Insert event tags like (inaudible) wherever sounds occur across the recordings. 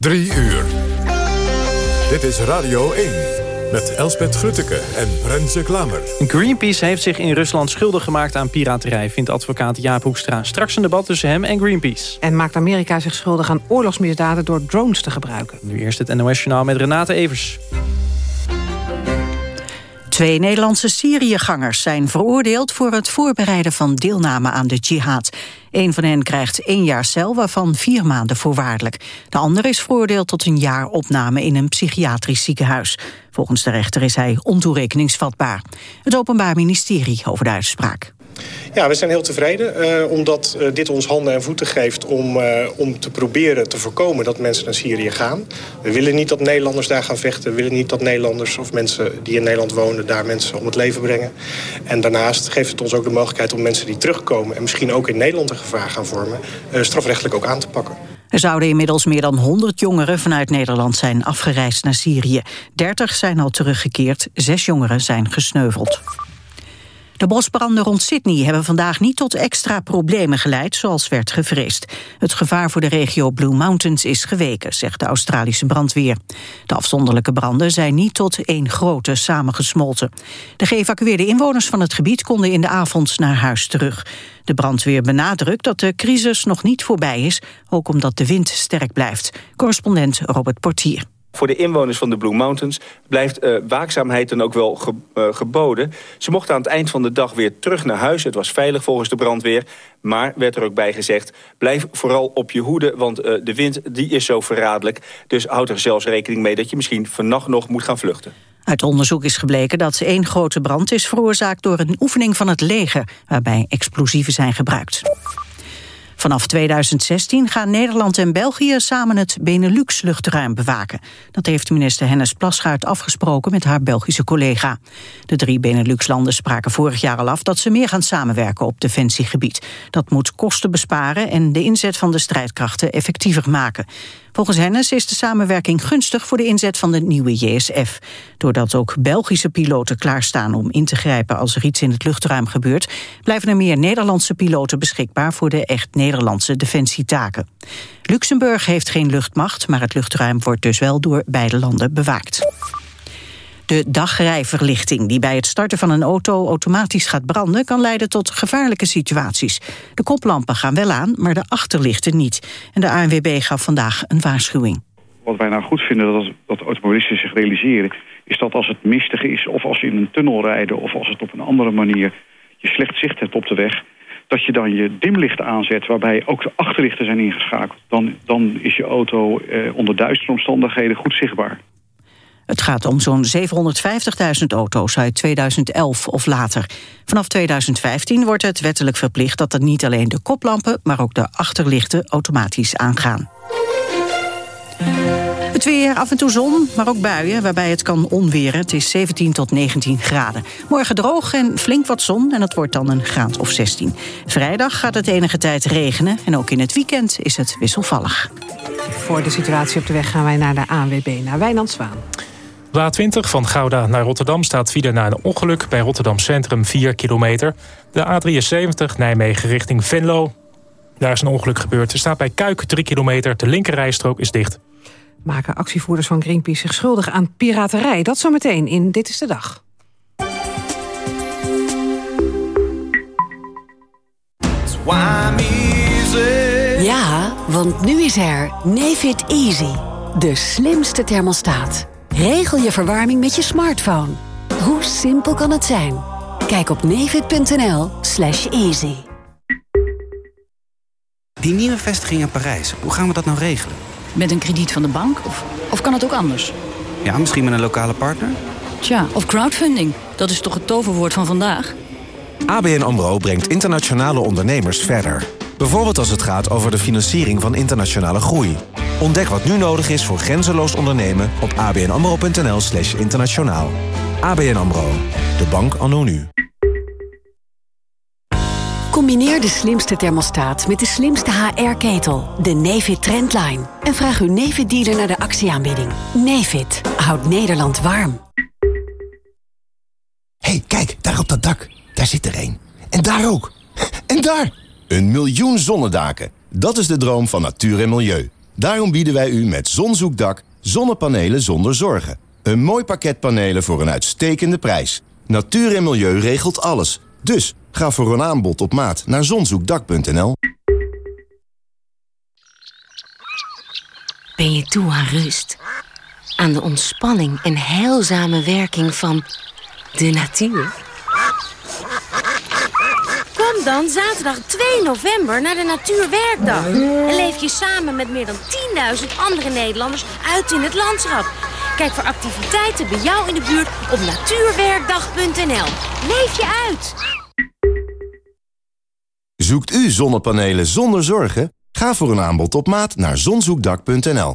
Drie uur. Dit is Radio 1 met Elspet Grutteke en Renze Klamer. Greenpeace heeft zich in Rusland schuldig gemaakt aan piraterij... vindt advocaat Jaap Hoekstra. Straks een debat tussen hem en Greenpeace. En maakt Amerika zich schuldig aan oorlogsmisdaden... door drones te gebruiken. Nu eerst het NOS-journaal met Renate Evers. Twee Nederlandse Syriëgangers zijn veroordeeld voor het voorbereiden van deelname aan de jihad. Een van hen krijgt één jaar cel, waarvan vier maanden voorwaardelijk. De ander is veroordeeld tot een jaar opname in een psychiatrisch ziekenhuis. Volgens de rechter is hij ontoerekeningsvatbaar. Het Openbaar Ministerie over de uitspraak. Ja, we zijn heel tevreden, uh, omdat uh, dit ons handen en voeten geeft... om, uh, om te proberen te voorkomen dat mensen naar Syrië gaan. We willen niet dat Nederlanders daar gaan vechten. We willen niet dat Nederlanders of mensen die in Nederland wonen... daar mensen om het leven brengen. En daarnaast geeft het ons ook de mogelijkheid om mensen die terugkomen... en misschien ook in Nederland een gevaar gaan vormen... strafrechtelijk ook aan te pakken. Er zouden inmiddels meer dan 100 jongeren vanuit Nederland zijn afgereisd naar Syrië. 30 zijn al teruggekeerd, zes jongeren zijn gesneuveld. De bosbranden rond Sydney hebben vandaag niet tot extra problemen geleid, zoals werd gevreesd. Het gevaar voor de regio Blue Mountains is geweken, zegt de Australische brandweer. De afzonderlijke branden zijn niet tot één grote samengesmolten. De geëvacueerde inwoners van het gebied konden in de avond naar huis terug. De brandweer benadrukt dat de crisis nog niet voorbij is, ook omdat de wind sterk blijft. Correspondent Robert Portier. Voor de inwoners van de Blue Mountains blijft uh, waakzaamheid dan ook wel ge, uh, geboden. Ze mochten aan het eind van de dag weer terug naar huis. Het was veilig volgens de brandweer. Maar werd er ook bij gezegd, blijf vooral op je hoede... want uh, de wind die is zo verraderlijk. Dus houd er zelfs rekening mee dat je misschien vannacht nog moet gaan vluchten. Uit onderzoek is gebleken dat één grote brand is veroorzaakt... door een oefening van het leger, waarbij explosieven zijn gebruikt. Vanaf 2016 gaan Nederland en België samen het Benelux-luchtruim bewaken. Dat heeft minister Hennis Plasgaard afgesproken met haar Belgische collega. De drie Benelux-landen spraken vorig jaar al af dat ze meer gaan samenwerken op defensiegebied. Dat moet kosten besparen en de inzet van de strijdkrachten effectiever maken. Volgens Hennis is de samenwerking gunstig voor de inzet van de nieuwe JSF. Doordat ook Belgische piloten klaarstaan om in te grijpen als er iets in het luchtruim gebeurt, blijven er meer Nederlandse piloten beschikbaar voor de echt Nederlandse defensietaken. Luxemburg heeft geen luchtmacht, maar het luchtruim wordt dus wel door beide landen bewaakt. De dagrijverlichting die bij het starten van een auto automatisch gaat branden... kan leiden tot gevaarlijke situaties. De koplampen gaan wel aan, maar de achterlichten niet. En de ANWB gaf vandaag een waarschuwing. Wat wij nou goed vinden dat, dat automobilisten zich realiseren... is dat als het mistig is of als ze in een tunnel rijden... of als het op een andere manier je slecht zicht hebt op de weg... dat je dan je dimlichten aanzet waarbij ook de achterlichten zijn ingeschakeld. Dan, dan is je auto eh, onder duistere omstandigheden goed zichtbaar. Het gaat om zo'n 750.000 auto's uit 2011 of later. Vanaf 2015 wordt het wettelijk verplicht dat er niet alleen de koplampen... maar ook de achterlichten automatisch aangaan. Het weer, af en toe zon, maar ook buien, waarbij het kan onweren. Het is 17 tot 19 graden. Morgen droog en flink wat zon en het wordt dan een graad of 16. Vrijdag gaat het enige tijd regenen en ook in het weekend is het wisselvallig. Voor de situatie op de weg gaan wij naar de ANWB, naar Wijnand Zwaan. De A20 van Gouda naar Rotterdam staat file na een ongeluk... bij Rotterdam Centrum 4 kilometer. De A73 Nijmegen richting Venlo. Daar is een ongeluk gebeurd. Er staat bij Kuik 3 kilometer. De linkerrijstrook is dicht. Maken actievoerders van Greenpeace zich schuldig aan piraterij? Dat zometeen in Dit is de Dag. Ja, want nu is er Nefit Easy. De slimste thermostaat. Regel je verwarming met je smartphone. Hoe simpel kan het zijn? Kijk op nevid.nl slash easy. Die nieuwe vestiging in Parijs, hoe gaan we dat nou regelen? Met een krediet van de bank? Of, of kan het ook anders? Ja, misschien met een lokale partner? Tja, of crowdfunding. Dat is toch het toverwoord van vandaag? ABN AMRO brengt internationale ondernemers verder. Bijvoorbeeld als het gaat over de financiering van internationale groei. Ontdek wat nu nodig is voor grenzeloos ondernemen op abnamro.nl slash internationaal. ABN AMRO, de bank anno nu. Combineer de slimste thermostaat met de slimste HR-ketel, de Nefit Trendline. En vraag uw Nefit-dealer naar de actieaanbieding. Nefit houdt Nederland warm. hey, kijk, daar op dat dak. Daar zit er een. En daar ook. En daar! Een miljoen zonnedaken. Dat is de droom van natuur en milieu. Daarom bieden wij u met Zonzoekdak zonnepanelen zonder zorgen. Een mooi pakket panelen voor een uitstekende prijs. Natuur en milieu regelt alles. Dus ga voor een aanbod op maat naar zonzoekdak.nl. Ben je toe aan rust? Aan de ontspanning en heilzame werking van de natuur? Dan zaterdag 2 november naar de Natuurwerkdag. En leef je samen met meer dan 10.000 andere Nederlanders uit in het landschap. Kijk voor activiteiten bij jou in de buurt op natuurwerkdag.nl. Leef je uit! Zoekt u zonnepanelen zonder zorgen? Ga voor een aanbod op maat naar zonzoekdak.nl.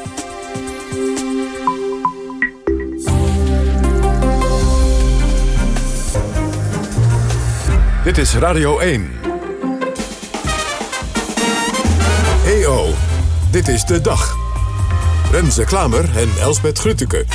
Dit is Radio 1. EO, dit is de dag. Renze Klamer en Elsbet Grutteke.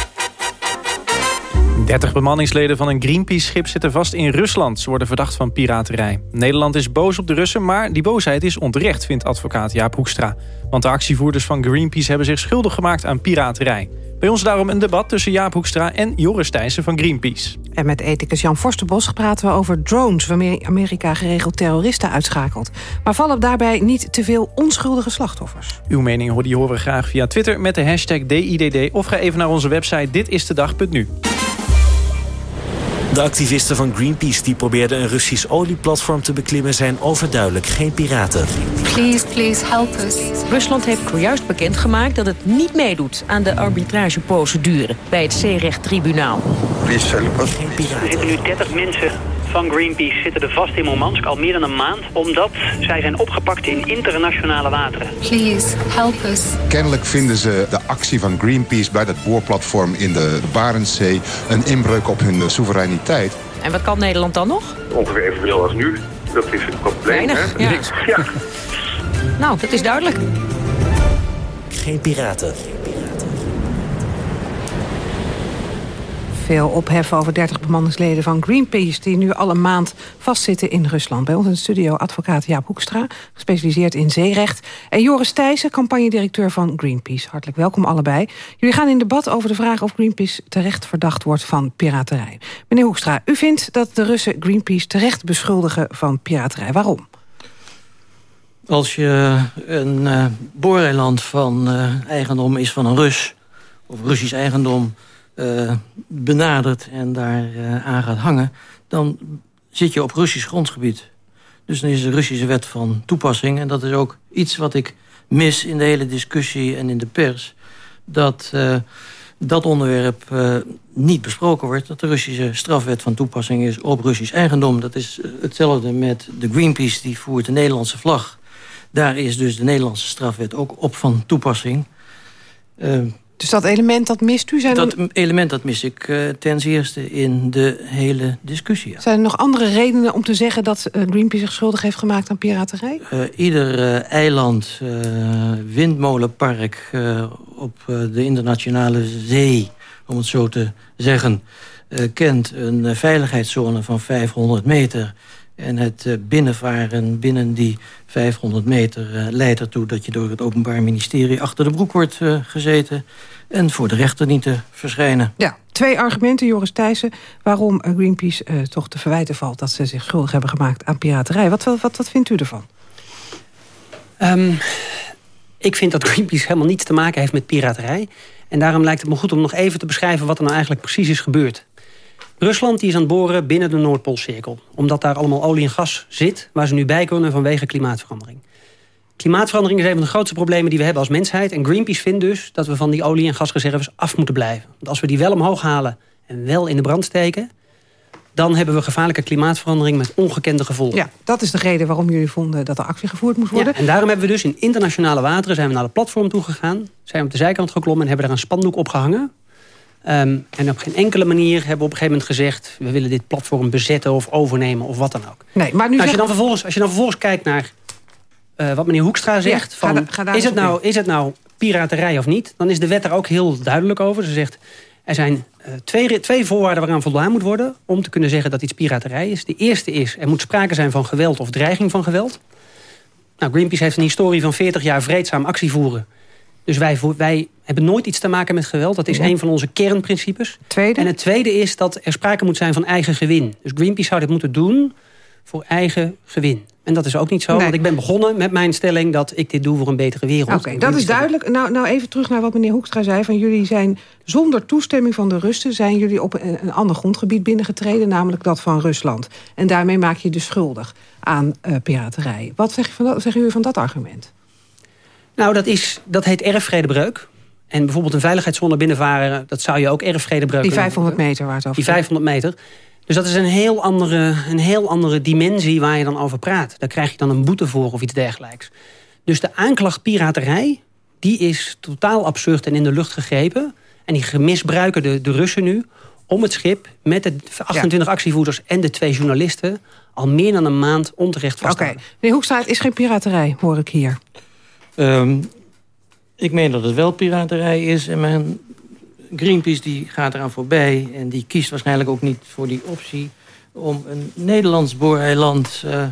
30 bemanningsleden van een Greenpeace-schip zitten vast in Rusland. Ze worden verdacht van piraterij. Nederland is boos op de Russen, maar die boosheid is onterecht... vindt advocaat Jaap Hoekstra. Want de actievoerders van Greenpeace hebben zich schuldig gemaakt aan piraterij. Bij ons daarom een debat tussen Jaap Hoekstra en Joris Thijssen van Greenpeace. En met ethicus Jan Forsterbos praten we over drones... waarmee Amerika geregeld terroristen uitschakelt. Maar vallen daarbij niet te veel onschuldige slachtoffers? Uw mening hoor die horen we graag via Twitter met de hashtag DIDD... of ga even naar onze website ditistedag.nu. De activisten van Greenpeace die probeerden een Russisch olieplatform te beklimmen... zijn overduidelijk geen piraten. Please, please help us. Rusland heeft zojuist bekendgemaakt dat het niet meedoet... aan de arbitrageprocedure bij het zeerechttribunaal. Please help us. Geen piraten. Er zitten nu 30 mensen van Greenpeace zitten er vast in Murmansk al meer dan een maand... omdat zij zijn opgepakt in internationale wateren. Please, help us. Kennelijk vinden ze de actie van Greenpeace bij dat boorplatform in de Barentszee... een inbreuk op hun soevereiniteit. En wat kan Nederland dan nog? Ongeveer evenveel als nu. Dat is het probleem, Weinig, hè? Ja. ja. Nou, dat is duidelijk. Geen piraten. Veel ophef over 30 bemanningsleden van Greenpeace... die nu al een maand vastzitten in Rusland. Bij ons in studio advocaat Jaap Hoekstra, gespecialiseerd in zeerecht... en Joris Thijssen, campagnedirecteur van Greenpeace. Hartelijk welkom allebei. Jullie gaan in debat over de vraag of Greenpeace terecht verdacht wordt van piraterij. Meneer Hoekstra, u vindt dat de Russen Greenpeace terecht beschuldigen van piraterij. Waarom? Als je een uh, van uh, eigendom is van een Rus... of Russisch eigendom uh, benadert en daar uh, aan gaat hangen... dan zit je op Russisch grondgebied. Dus dan is de Russische wet van toepassing. En dat is ook iets wat ik mis in de hele discussie en in de pers. Dat uh, dat onderwerp niet besproken wordt. Dat de Russische strafwet van toepassing is op Russisch eigendom. Dat is hetzelfde met de Greenpeace, die voert de Nederlandse vlag. Daar is dus de Nederlandse strafwet ook op van toepassing. Dus dat element dat mist u? Zijn dat er... element dat mis ik uh, ten eerste in de hele discussie. Ja. Zijn er nog andere redenen om te zeggen dat uh, Greenpeace zich schuldig heeft gemaakt aan piraterij? Uh, ieder eiland, windmolenpark op de internationale zee, om het zo te zeggen, kent een veiligheidszone van 500 meter. En het binnenvaren binnen die 500 meter uh, leidt ertoe... dat je door het Openbaar Ministerie achter de broek wordt uh, gezeten... en voor de rechter niet te verschijnen. Ja, twee argumenten, Joris Thijssen... waarom Greenpeace uh, toch te verwijten valt... dat ze zich schuldig hebben gemaakt aan piraterij. Wat, wat, wat, wat vindt u ervan? Um, ik vind dat Greenpeace helemaal niets te maken heeft met piraterij. En daarom lijkt het me goed om nog even te beschrijven... wat er nou eigenlijk precies is gebeurd. Rusland die is aan het boren binnen de Noordpoolcirkel. Omdat daar allemaal olie en gas zit... waar ze nu bij kunnen vanwege klimaatverandering. Klimaatverandering is een van de grootste problemen die we hebben als mensheid. En Greenpeace vindt dus dat we van die olie- en gasreserves af moeten blijven. Want als we die wel omhoog halen en wel in de brand steken... dan hebben we gevaarlijke klimaatverandering met ongekende gevolgen. Ja, dat is de reden waarom jullie vonden dat er actie gevoerd moest worden. Ja, en daarom hebben we dus in internationale wateren zijn we naar de platform toegegaan, zijn we op de zijkant geklommen en hebben daar een spandoek opgehangen. Um, en op geen enkele manier hebben we op een gegeven moment gezegd... we willen dit platform bezetten of overnemen of wat dan ook. Nee, maar nu nou, als, je dan vervolgens, als je dan vervolgens kijkt naar uh, wat meneer Hoekstra zegt... Ja, van, ga da, ga is, het nou, is het nou piraterij of niet? Dan is de wet er ook heel duidelijk over. Ze zegt, er zijn uh, twee, twee voorwaarden waaraan voldaan moet worden... om te kunnen zeggen dat iets piraterij is. De eerste is, er moet sprake zijn van geweld of dreiging van geweld. Nou, Greenpeace heeft een historie van 40 jaar vreedzaam actie voeren... Dus wij, wij hebben nooit iets te maken met geweld. Dat is een van onze kernprincipes. Tweede? En het tweede is dat er sprake moet zijn van eigen gewin. Dus Greenpeace zou dit moeten doen voor eigen gewin. En dat is ook niet zo, Nee. want ik ben begonnen met mijn stelling... dat ik dit doe voor een betere wereld. Oké, dat is duidelijk. Nou, nou even terug naar wat meneer Hoekstra zei. Van jullie zijn zonder toestemming van de Russen... zijn jullie op een, een ander grondgebied binnengetreden... namelijk dat van Rusland. En daarmee maak je je dus schuldig aan eh, piraterij. Wat zeg je van dat, zeggen jullie van dat argument? Nou, dat, is, dat heet erfvredebreuk. En bijvoorbeeld een veiligheidszone binnenvaren... dat zou je ook erfvredebreuk Die kunnen 500 meter waar het over Die 500 meter. Dus dat is een heel, andere, een heel andere dimensie waar je dan over praat. Daar krijg je dan een boete voor of iets dergelijks. Dus de aanklacht piraterij, die is totaal absurd en in de lucht gegrepen. En die misbruiken de, de Russen nu om het schip... met de 28 actievoerders en de twee journalisten... al meer dan een maand onterecht vast te Oké, houden. meneer Hoekstra, het is geen piraterij, hoor ik hier. Ehm, ik meen dat het wel piraterij is. En mijn Greenpeace die gaat eraan voorbij. En die kiest waarschijnlijk ook niet voor die optie... om een Nederlands booreiland uh,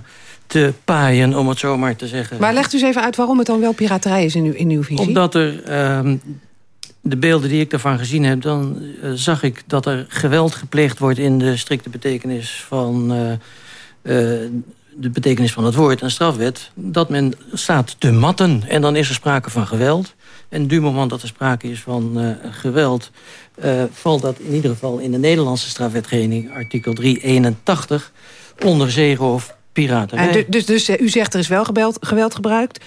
te paaien, om het zo maar te zeggen. Maar legt u eens even uit waarom het dan wel piraterij is in uw, in uw visie. Omdat er... Um, de beelden die ik daarvan gezien heb... dan uh, zag ik dat er geweld gepleegd wordt... in de strikte betekenis van... Uh, de betekenis van het woord, een strafwet... dat men staat te matten en dan is er sprake van geweld. En du moment dat er sprake is van uh, geweld... Uh, valt dat in ieder geval in de Nederlandse strafwetgeving... artikel 381 onder zegen of piraterij. En dus, dus uh, u zegt er is wel geweld, geweld gebruikt.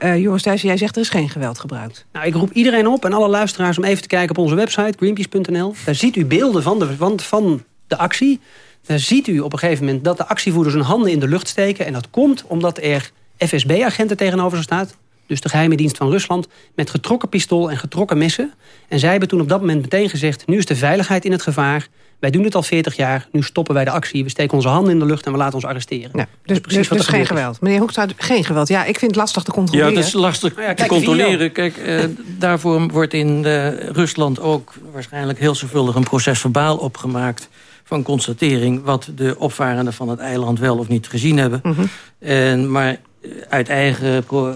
Joris Thijssen, jij zegt er is geen geweld gebruikt. Nou, ik roep iedereen op en alle luisteraars om even te kijken op onze website... greenpeace.nl. Daar ziet u beelden van de, van, van de actie... Dan ziet u op een gegeven moment dat de actievoerders hun handen in de lucht steken. En dat komt omdat er FSB-agenten tegenover ze staat. Dus de geheime dienst van Rusland. Met getrokken pistool en getrokken messen. En zij hebben toen op dat moment meteen gezegd... nu is de veiligheid in het gevaar. Wij doen het al 40 jaar. Nu stoppen wij de actie. We steken onze handen in de lucht en we laten ons arresteren. Ja, dus precies dus, wat dus geen geweld. Meneer Hoekstra, geen geweld. Ja, ik vind het lastig te Ja, controleren. het is lastig Nou ja, te kijk, controleren. Kijk, eh, daarvoor wordt in eh, Rusland ook waarschijnlijk heel zorgvuldig... een proces verbaal opgemaakt van constatering... wat de opvarenden van het eiland wel of niet gezien hebben. Mhm. en, maar uit eigen uh,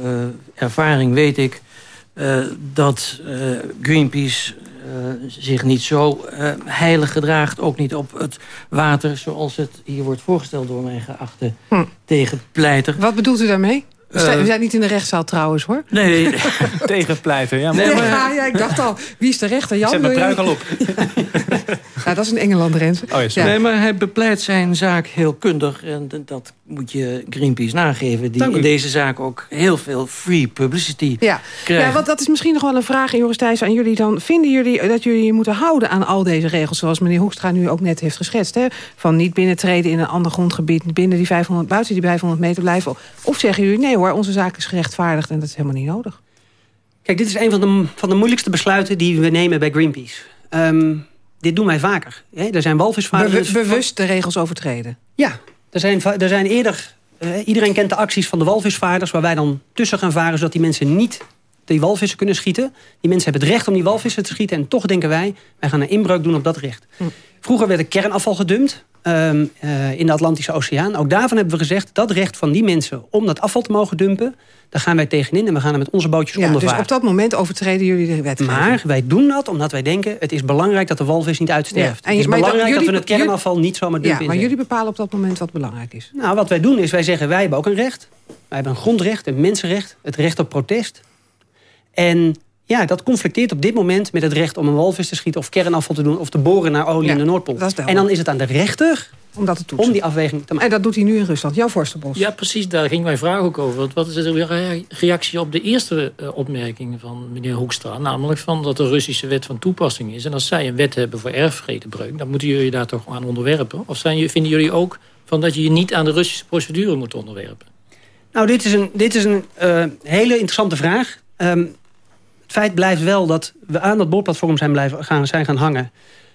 ervaring weet ik... Uh, dat uh, Greenpeace zich niet zo heilig gedraagt. Ook niet op het water zoals het hier wordt voorgesteld... door mijn geachte hm. tegenpleiter. Wat bedoelt u daarmee? We zijn, we zijn niet in de rechtszaal trouwens, hoor. Nee. (laughs) Tegenpleiter, ja. Nee, ja, ja, ik dacht al, wie is de rechter? Jan, Zet mijn pruik al op. (laughs) ja, dat is een Engeland, Rens. Oh, ja, nee, maar hij bepleit zijn zaak heel kundig. En dat moet je Greenpeace nageven. Die in deze zaak ook heel veel free publicity ja. krijgen. Ja, want dat is misschien nog wel een vraag, Joris Thijs, aan jullie dan. Vinden jullie dat jullie je moeten houden aan al deze regels... zoals meneer Hoekstra nu ook net heeft geschetst? Hè? Van niet binnentreden in een ander grondgebied... binnen die 500, buiten die 500 meter blijven. Of zeggen jullie, nee hoor, onze zaak is gerechtvaardigd... en dat is helemaal niet nodig? Kijk, dit is een van de, van de moeilijkste besluiten die we nemen bij Greenpeace. Um, dit doen wij vaker. Hè? Er zijn walvisvaarders... Be bewust de regels overtreden? Ja, er zijn, er zijn eerder... Uh, iedereen kent de acties van de walvisvaarders... waar wij dan tussen gaan varen... zodat die mensen niet die walvissen kunnen schieten. Die mensen hebben het recht om die walvissen te schieten... en toch denken wij, wij gaan een inbreuk doen op dat recht. Hm. Vroeger werd er kernafval gedumpt um, uh, in de Atlantische Oceaan. Ook daarvan hebben we gezegd... dat recht van die mensen om dat afval te mogen dumpen... daar gaan wij tegenin en we gaan er met onze bootjes ja. Dus op dat moment overtreden jullie de wet. Maar wij doen dat omdat wij denken... het is belangrijk dat de walvis niet uitsterft. Ja, het is belangrijk jullie, dat we het kernafval niet zomaar dumpen Ja, maar jullie bepalen op dat moment wat belangrijk is. Nou, wat wij doen is, wij zeggen... wij hebben ook een recht. Wij hebben een grondrecht, een mensenrecht. Het recht op protest. En Ja, dat conflicteert op dit moment met het recht om een walvis te schieten... of kernafval te doen of te boren naar olie in de Noordpool. En dan is het aan de rechter om, dat te om die afweging te maken. En dat doet hij nu in Rusland. Jouw Forsterbos. Ja, precies. Daar ging mijn vraag ook over. Wat is de reactie op de eerste uh, opmerking van meneer Hoekstra? Namelijk van dat de Russische wet van toepassing is. En als zij een wet hebben voor erfvredebreuk... dan moeten jullie daar toch aan onderwerpen? Of zijn, vinden jullie ook van dat je je niet aan de Russische procedure moet onderwerpen? Nou, dit is een, dit is een uh, hele interessante vraag. Um, het feit blijft wel dat we aan dat boorplatform zijn, blijven, gaan, zijn gaan hangen.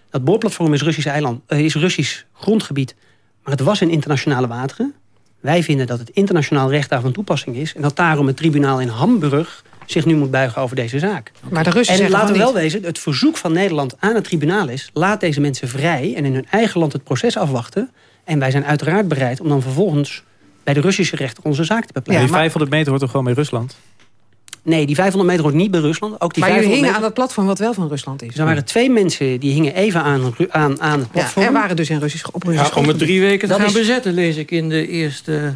Dat boorplatform is Russisch, eiland, uh, is Russisch grondgebied. Maar het was in internationale wateren. Wij vinden dat het internationaal recht daar van toepassing is. En dat daarom het tribunaal in Hamburg zich nu moet buigen over deze zaak. Maar de Russen en laten we wel wezen, het verzoek van Nederland aan het tribunaal is... laat deze mensen vrij en in hun eigen land het proces afwachten. En wij zijn uiteraard bereid om dan vervolgens bij de Russische rechter onze zaak te bepleiten. Ja, die 500 meter hoort toch gewoon bij Rusland? Nee, die 500 meter hoort niet bij Rusland. Ook die maar jullie hingen meter... aan dat platform wat wel van Rusland is. Er waren twee mensen die hingen even aan, aan, aan het platform. Ja, er waren dus in Russisch op Russisch ja, Om het drie weken te Dat gaan is- bezetten, lees ik in de eerste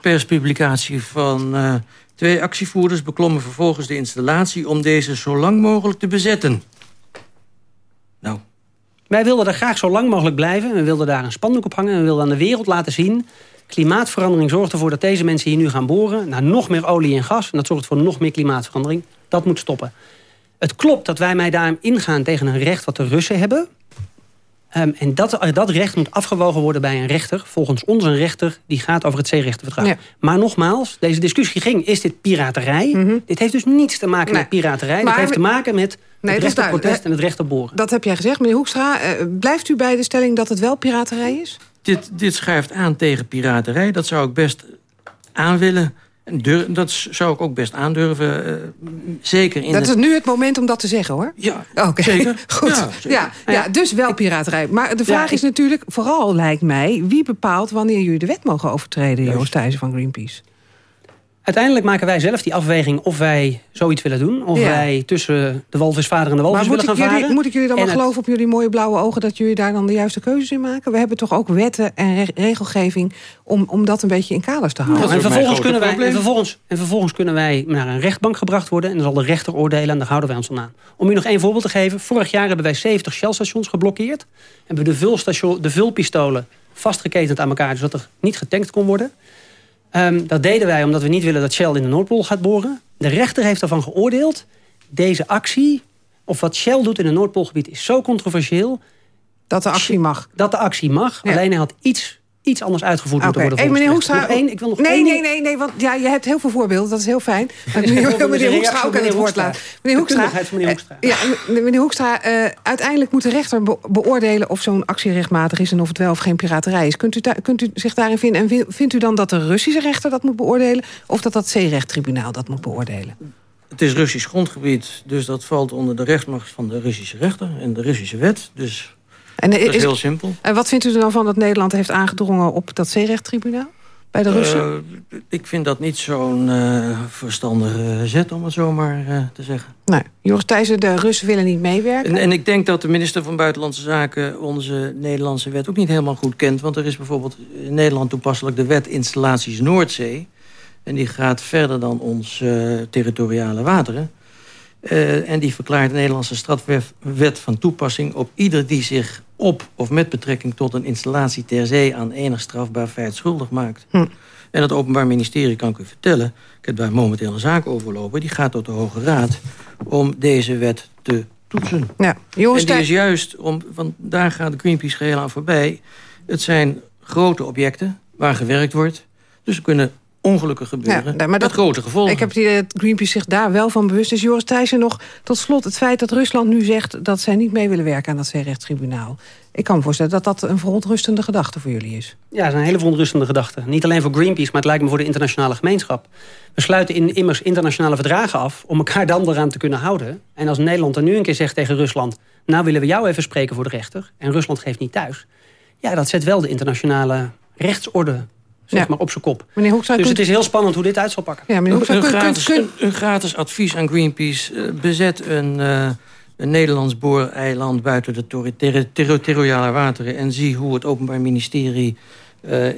perspublicatie van eh, twee actievoerders... beklommen vervolgens de installatie om deze zo lang mogelijk te bezetten. Wij wilden er graag zo lang mogelijk blijven. We wilden daar een spandoek op hangen. En we wilden aan de wereld laten zien... klimaatverandering zorgt ervoor dat deze mensen hier nu gaan boren... naar nog meer olie en gas. En dat zorgt voor nog meer klimaatverandering. Dat moet stoppen. Het klopt dat wij mij daarin ingaan tegen een recht wat de Russen hebben. Ehm, en dat, dat recht moet afgewogen worden bij een rechter. Volgens ons een rechter die gaat over het zeerechtenverdrag. Ja. Maar nogmaals, deze discussie ging, is dit piraterij? Dit heeft dus niets te maken Mhm. Nee. met piraterij. Maar dat heeft te maken met Nee, het recht op protest en het recht op boren. Dat heb jij gezegd, meneer Hoekstra. Eh, blijft u bij de stelling dat het wel piraterij is? Dit, dit schrijft aan tegen piraterij. Dat zou ik best aan willen. Dat zou ik ook best aandurven. eh, zeker in dat is nu het moment om dat te zeggen, hoor. Ja, Oké, zeker. (laughs) Goed. Ja, Ja, dus wel piraterij. Maar de vraag Ja, is natuurlijk, vooral lijkt mij... wie bepaalt wanneer jullie de wet mogen overtreden, Joost Thijssen van Greenpeace? Uiteindelijk maken wij zelf die afweging of wij zoiets willen doen. Of Ja. wij tussen de walvisvader en de walvis Maar moet willen ik, gaan jullie, varen. moet ik jullie dan wel geloven op jullie mooie blauwe ogen... dat jullie daar dan de juiste keuzes in maken? We hebben toch ook wetten en re- regelgeving... Om, om dat een beetje in kaders te houden? Nou, en, vervolgens kunnen wij, en, vervolgens, en vervolgens kunnen wij naar een rechtbank gebracht worden... en dan zal de rechter oordelen en daar houden wij ons dan aan. Om u nog één voorbeeld te geven. Vorig jaar hebben wij 70 Shell-stations geblokkeerd. Hebben we de, vulstation, de vulpistolen vastgeketend aan elkaar... zodat er niet getankt kon worden. Ehm, dat deden wij omdat we niet willen dat Shell in de Noordpool gaat boren. De rechter heeft ervan geoordeeld... deze actie, of wat Shell doet in het Noordpoolgebied... is zo controversieel... Dat de actie mag. Dat de actie mag. Alleen hij had iets, iets anders uitgevoerd moeten worden. hey, meneer Hoekstra... één, ik wil nog nee, één nee, nee, nee, want ja, je hebt heel veel voorbeelden, dat is heel fijn. (laughs) Maar meneer, meneer Hoekstra ook aan het woord laten. Meneer Hoekstra, meneer ja, meneer Hoekstra, eh, uiteindelijk moet de rechter be- beoordelen... of zo'n actie rechtmatig is en of het wel of geen piraterij is. Kunt u, daar- kunt u zich daarin vinden? En vi- vindt u dan dat de Russische rechter dat moet beoordelen... of dat dat zeerechttribunaal dat moet beoordelen? Het is Russisch grondgebied, dus dat valt onder de rechtmacht van de Russische rechter en de Russische wet. Dus En, dat is heel simpel. En wat vindt u er dan van dat Nederland heeft aangedrongen op dat zeerechttribunaal? Bij de Russen? Eh, ik vind dat niet zo'n eh, verstandige zet, om het zo maar eh, te zeggen. Nee, Joris Thijssen, de Russen willen niet meewerken. En, en ik denk dat de minister van Buitenlandse Zaken onze Nederlandse wet ook niet helemaal goed kent. Want er is bijvoorbeeld in Nederland toepasselijk de wet Installaties Noordzee. En die gaat verder dan ons territoriale wateren. En die verklaart de Nederlandse strafwet van toepassing op ieder die zich op of met betrekking tot een installatie ter zee aan enig strafbaar feit schuldig maakt. Hm. En het Openbaar Ministerie kan ik u vertellen, ik heb daar momenteel een zaak over lopen, die gaat tot de Hoge Raad om deze wet te toetsen. Ja, Joris en die is juist, om, want daar gaat de Greenpeace geheel aan voorbij. Het zijn grote objecten waar gewerkt wordt. Dus er kunnen ongelukken gebeuren nee, maar met dat- grote gevolgen. Ik heb het idee dat Greenpeace zich daar wel van bewust is. Joris Thijssen nog tot slot het feit dat Rusland nu zegt... dat zij niet mee willen werken aan dat zeerechttribunaal. Ik kan me voorstellen dat dat een verontrustende gedachte voor jullie is. Ja, dat is een hele verontrustende gedachte. Niet alleen voor Greenpeace, maar het lijkt me voor de internationale gemeenschap. We sluiten in, immers internationale verdragen af... om elkaar dan eraan te kunnen houden. En als Nederland er nu een keer zegt tegen Rusland... nou willen we jou even spreken voor de rechter... en Rusland geeft niet thuis... ja, dat zet wel de internationale rechtsorde zeg Ja. maar, op zijn kop. Meneer Hoekstra, dus kunt- het is heel spannend hoe dit uit zal pakken. Ja, meneer Een, Hoekstra, een kunt- gratis, kunt- een, een gratis advies aan Greenpeace. eh, bezet een, eh, een Nederlands booreiland buiten de terri- terri- territoriale wateren... en zie hoe het Openbaar Ministerie eh,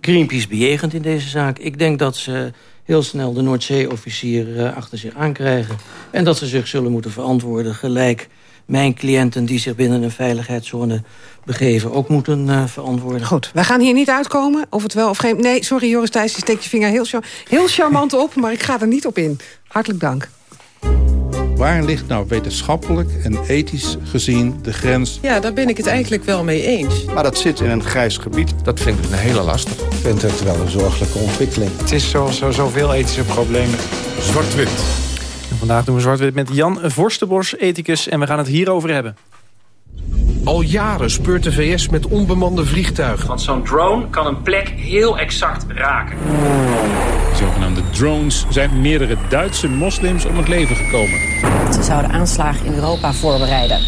Greenpeace bejegent in deze zaak. Ik denk dat ze heel snel de Noordzee-officier achter zich aankrijgen. En dat ze zich zullen moeten verantwoorden gelijk mijn cliënten die zich binnen een veiligheidszone begeven... ook moeten uh, verantwoorden. Goed, wij gaan hier niet uitkomen, of het wel of geen... Nee, sorry Joris Thijs, je steekt je vinger heel, heel charmant op... maar ik ga er niet op in. Hartelijk dank. Waar ligt nou wetenschappelijk en ethisch gezien de grens? Ja, daar ben ik het eigenlijk wel mee eens. Maar dat zit in een grijs gebied. Dat vind ik een hele lastig. Ik vind het wel een zorgelijke ontwikkeling. Het is zo, zo, zoveel ethische problemen. Zwart-wit. Vandaag doen we zwart-wit met Jan Vorstenbos, ethicus, en we gaan het hierover hebben. Al jaren speurt de VS met onbemande vliegtuigen. Want zo'n drone kan een plek heel exact raken. De zogenaamde drones zijn meerdere Duitse moslims om het leven gekomen. Ze zouden aanslagen in Europa voorbereiden.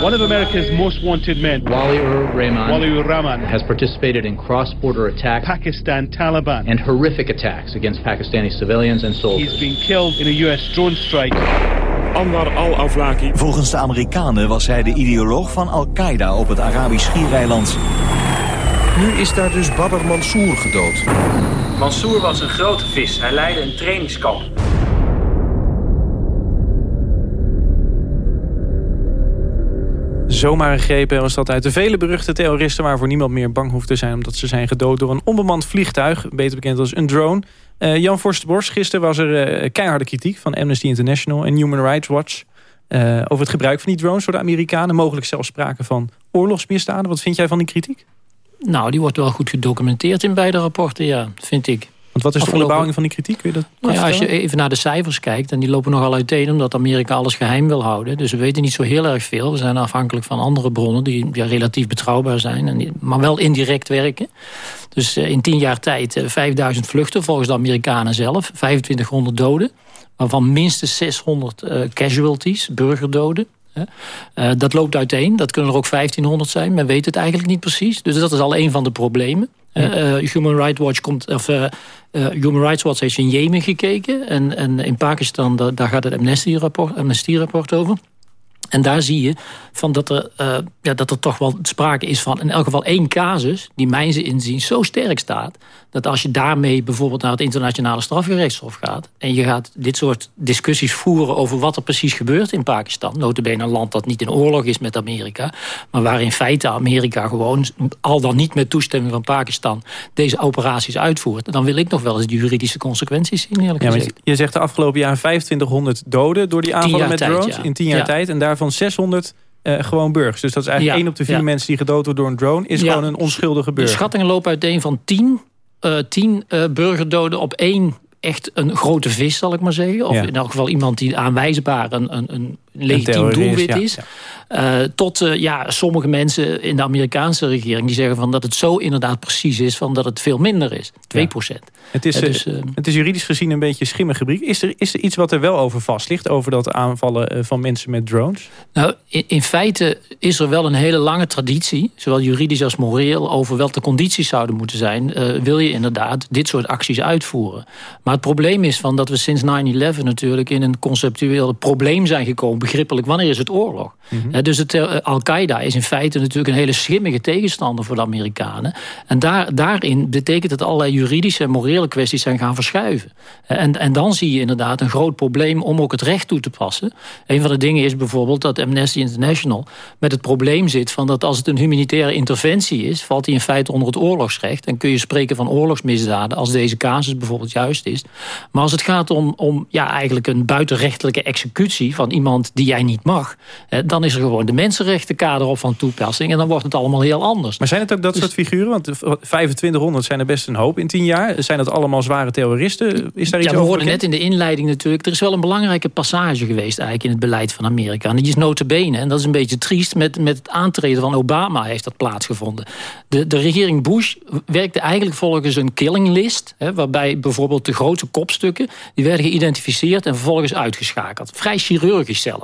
One of America's most wanted men, Wali ur Rahman, Wali ur Rahman, has participated in cross-border attacks, Pakistan Taliban, and horrific attacks against Pakistani civilians and soldiers. He's been killed in a U.S. drone strike. Anwar al-Awlaki. Volgens de Amerikanen was hij de ideoloog van Al-Qaeda op het Arabisch Schiereiland. Nu is daar dus Badr Mansour gedood. Mansour was een grote vis. Hij leidde een trainingskamp. Zomaar gegrepen was dat uit de vele beruchte terroristen... waarvoor niemand meer bang hoeft te zijn... omdat ze zijn gedood door een onbemand vliegtuig... beter bekend als een drone. Uh, Jan Forstenbos, gisteren was er uh, keiharde kritiek... van Amnesty International en Human Rights Watch... Uh, over het gebruik van die drones door de Amerikanen. Mogelijk zelfs sprake van oorlogsmisdaden. Wat vind jij van die kritiek? Nou, die wordt wel goed gedocumenteerd in beide rapporten, ja, vind ik. Want wat is de onderbouwing van die kritiek? Kun je dat nou ja, als je even naar de cijfers kijkt... en die lopen nogal uiteen omdat Amerika alles geheim wil houden. Dus we weten niet zo heel erg veel. We zijn afhankelijk van andere bronnen die ja, relatief betrouwbaar zijn... En, maar wel indirect werken. Dus uh, in tien jaar tijd uh, 5000 vluchten volgens de Amerikanen zelf. 2500 doden, waarvan minstens 600 uh, casualties, burgerdoden. Dat loopt uiteen. Dat kunnen er ook 1500 zijn. Men weet het eigenlijk niet precies. Dus dat is al een van de problemen. Uh, Human Rights Watch komt, of uh, Human Rights Watch heeft in Jemen gekeken en, en in Pakistan da, daar gaat het Amnesty-rapport Amnesty -rapport over. En daar zie je van dat, er, uh, ja, dat er toch wel sprake is van in elk geval één casus... die mijn inzien zo sterk staat... dat als je daarmee bijvoorbeeld naar het internationale strafgerechtshof gaat... en je gaat dit soort discussies voeren over wat er precies gebeurt in Pakistan... notabene een land dat niet in oorlog is met Amerika... maar waar in feite Amerika gewoon al dan niet met toestemming van Pakistan... deze operaties uitvoert... dan wil ik nog wel eens de juridische consequenties zien, eerlijk ja, gezegd. Je zegt de afgelopen jaar 2500 doden door die aanvallen met tijd, drones... ja. in tien jaar Ja. tijd en daarvan 600 eh, gewoon burgers. Dus dat is eigenlijk Ja, één op de vier ja. mensen die gedood wordt door een drone... is Ja. gewoon een onschuldige De burger. schattingen lopen uiteen van 10 eh 10 eh, burgerdoden op één echt een grote vis, zal ik maar zeggen. Of in elk geval iemand die aanwijsbaar een, een, een legitiem doelwit ja, is. Eh, tot eh, ja, sommige mensen in de Amerikaanse regering... die zeggen van dat het zo inderdaad precies is... van dat het veel minder is. 2 procent. Het is, eh, dus, het is juridisch gezien een beetje schimmig gebied. Is er, is er iets wat er wel over vast ligt? Over dat aanvallen van mensen met drones? Nou, in, in feite is er wel een hele lange traditie... zowel juridisch als moreel... over welke condities zouden moeten zijn... wil je inderdaad dit soort acties uitvoeren. Maar het probleem is van dat we sinds 9-11 natuurlijk... in een conceptueel probleem zijn gekomen... begrippelijk, wanneer is het oorlog? Eh, dus het, eh, Al-Qaeda is in feite natuurlijk... een hele schimmige tegenstander voor de Amerikanen. En daar, daarin betekent het allerlei juridische en morele kwesties... zijn gaan verschuiven. En, en dan zie je inderdaad een groot probleem... om ook het recht toe te passen. Een van de dingen is bijvoorbeeld dat Amnesty International... met het probleem zit van dat als het een humanitaire interventie is... valt die in feite onder het oorlogsrecht. En kun je spreken van oorlogsmisdaden... als deze casus bijvoorbeeld juist is. Maar als het gaat om, om ja, eigenlijk een buitenrechtelijke executie... van iemand die jij niet mag... dan is er gewoon de mensenrechtenkader op van toepassing... en dan wordt het allemaal heel anders. Maar zijn het ook dat soort figuren? Want de 2500 zijn er best een hoop in tien jaar. Zijn dat allemaal zware terroristen? Is daar iets ja, we hoorden net in de inleiding natuurlijk... er is wel een belangrijke passage geweest eigenlijk in het beleid van Amerika. En die is notabene, en dat is een beetje triest... met, met het aantreden van Obama heeft dat plaatsgevonden. De, de regering Bush werkte eigenlijk volgens een killing list... Hè, waarbij bijvoorbeeld de grootste kopstukken... die werden geïdentificeerd en vervolgens uitgeschakeld. Vrij chirurgisch zelfs.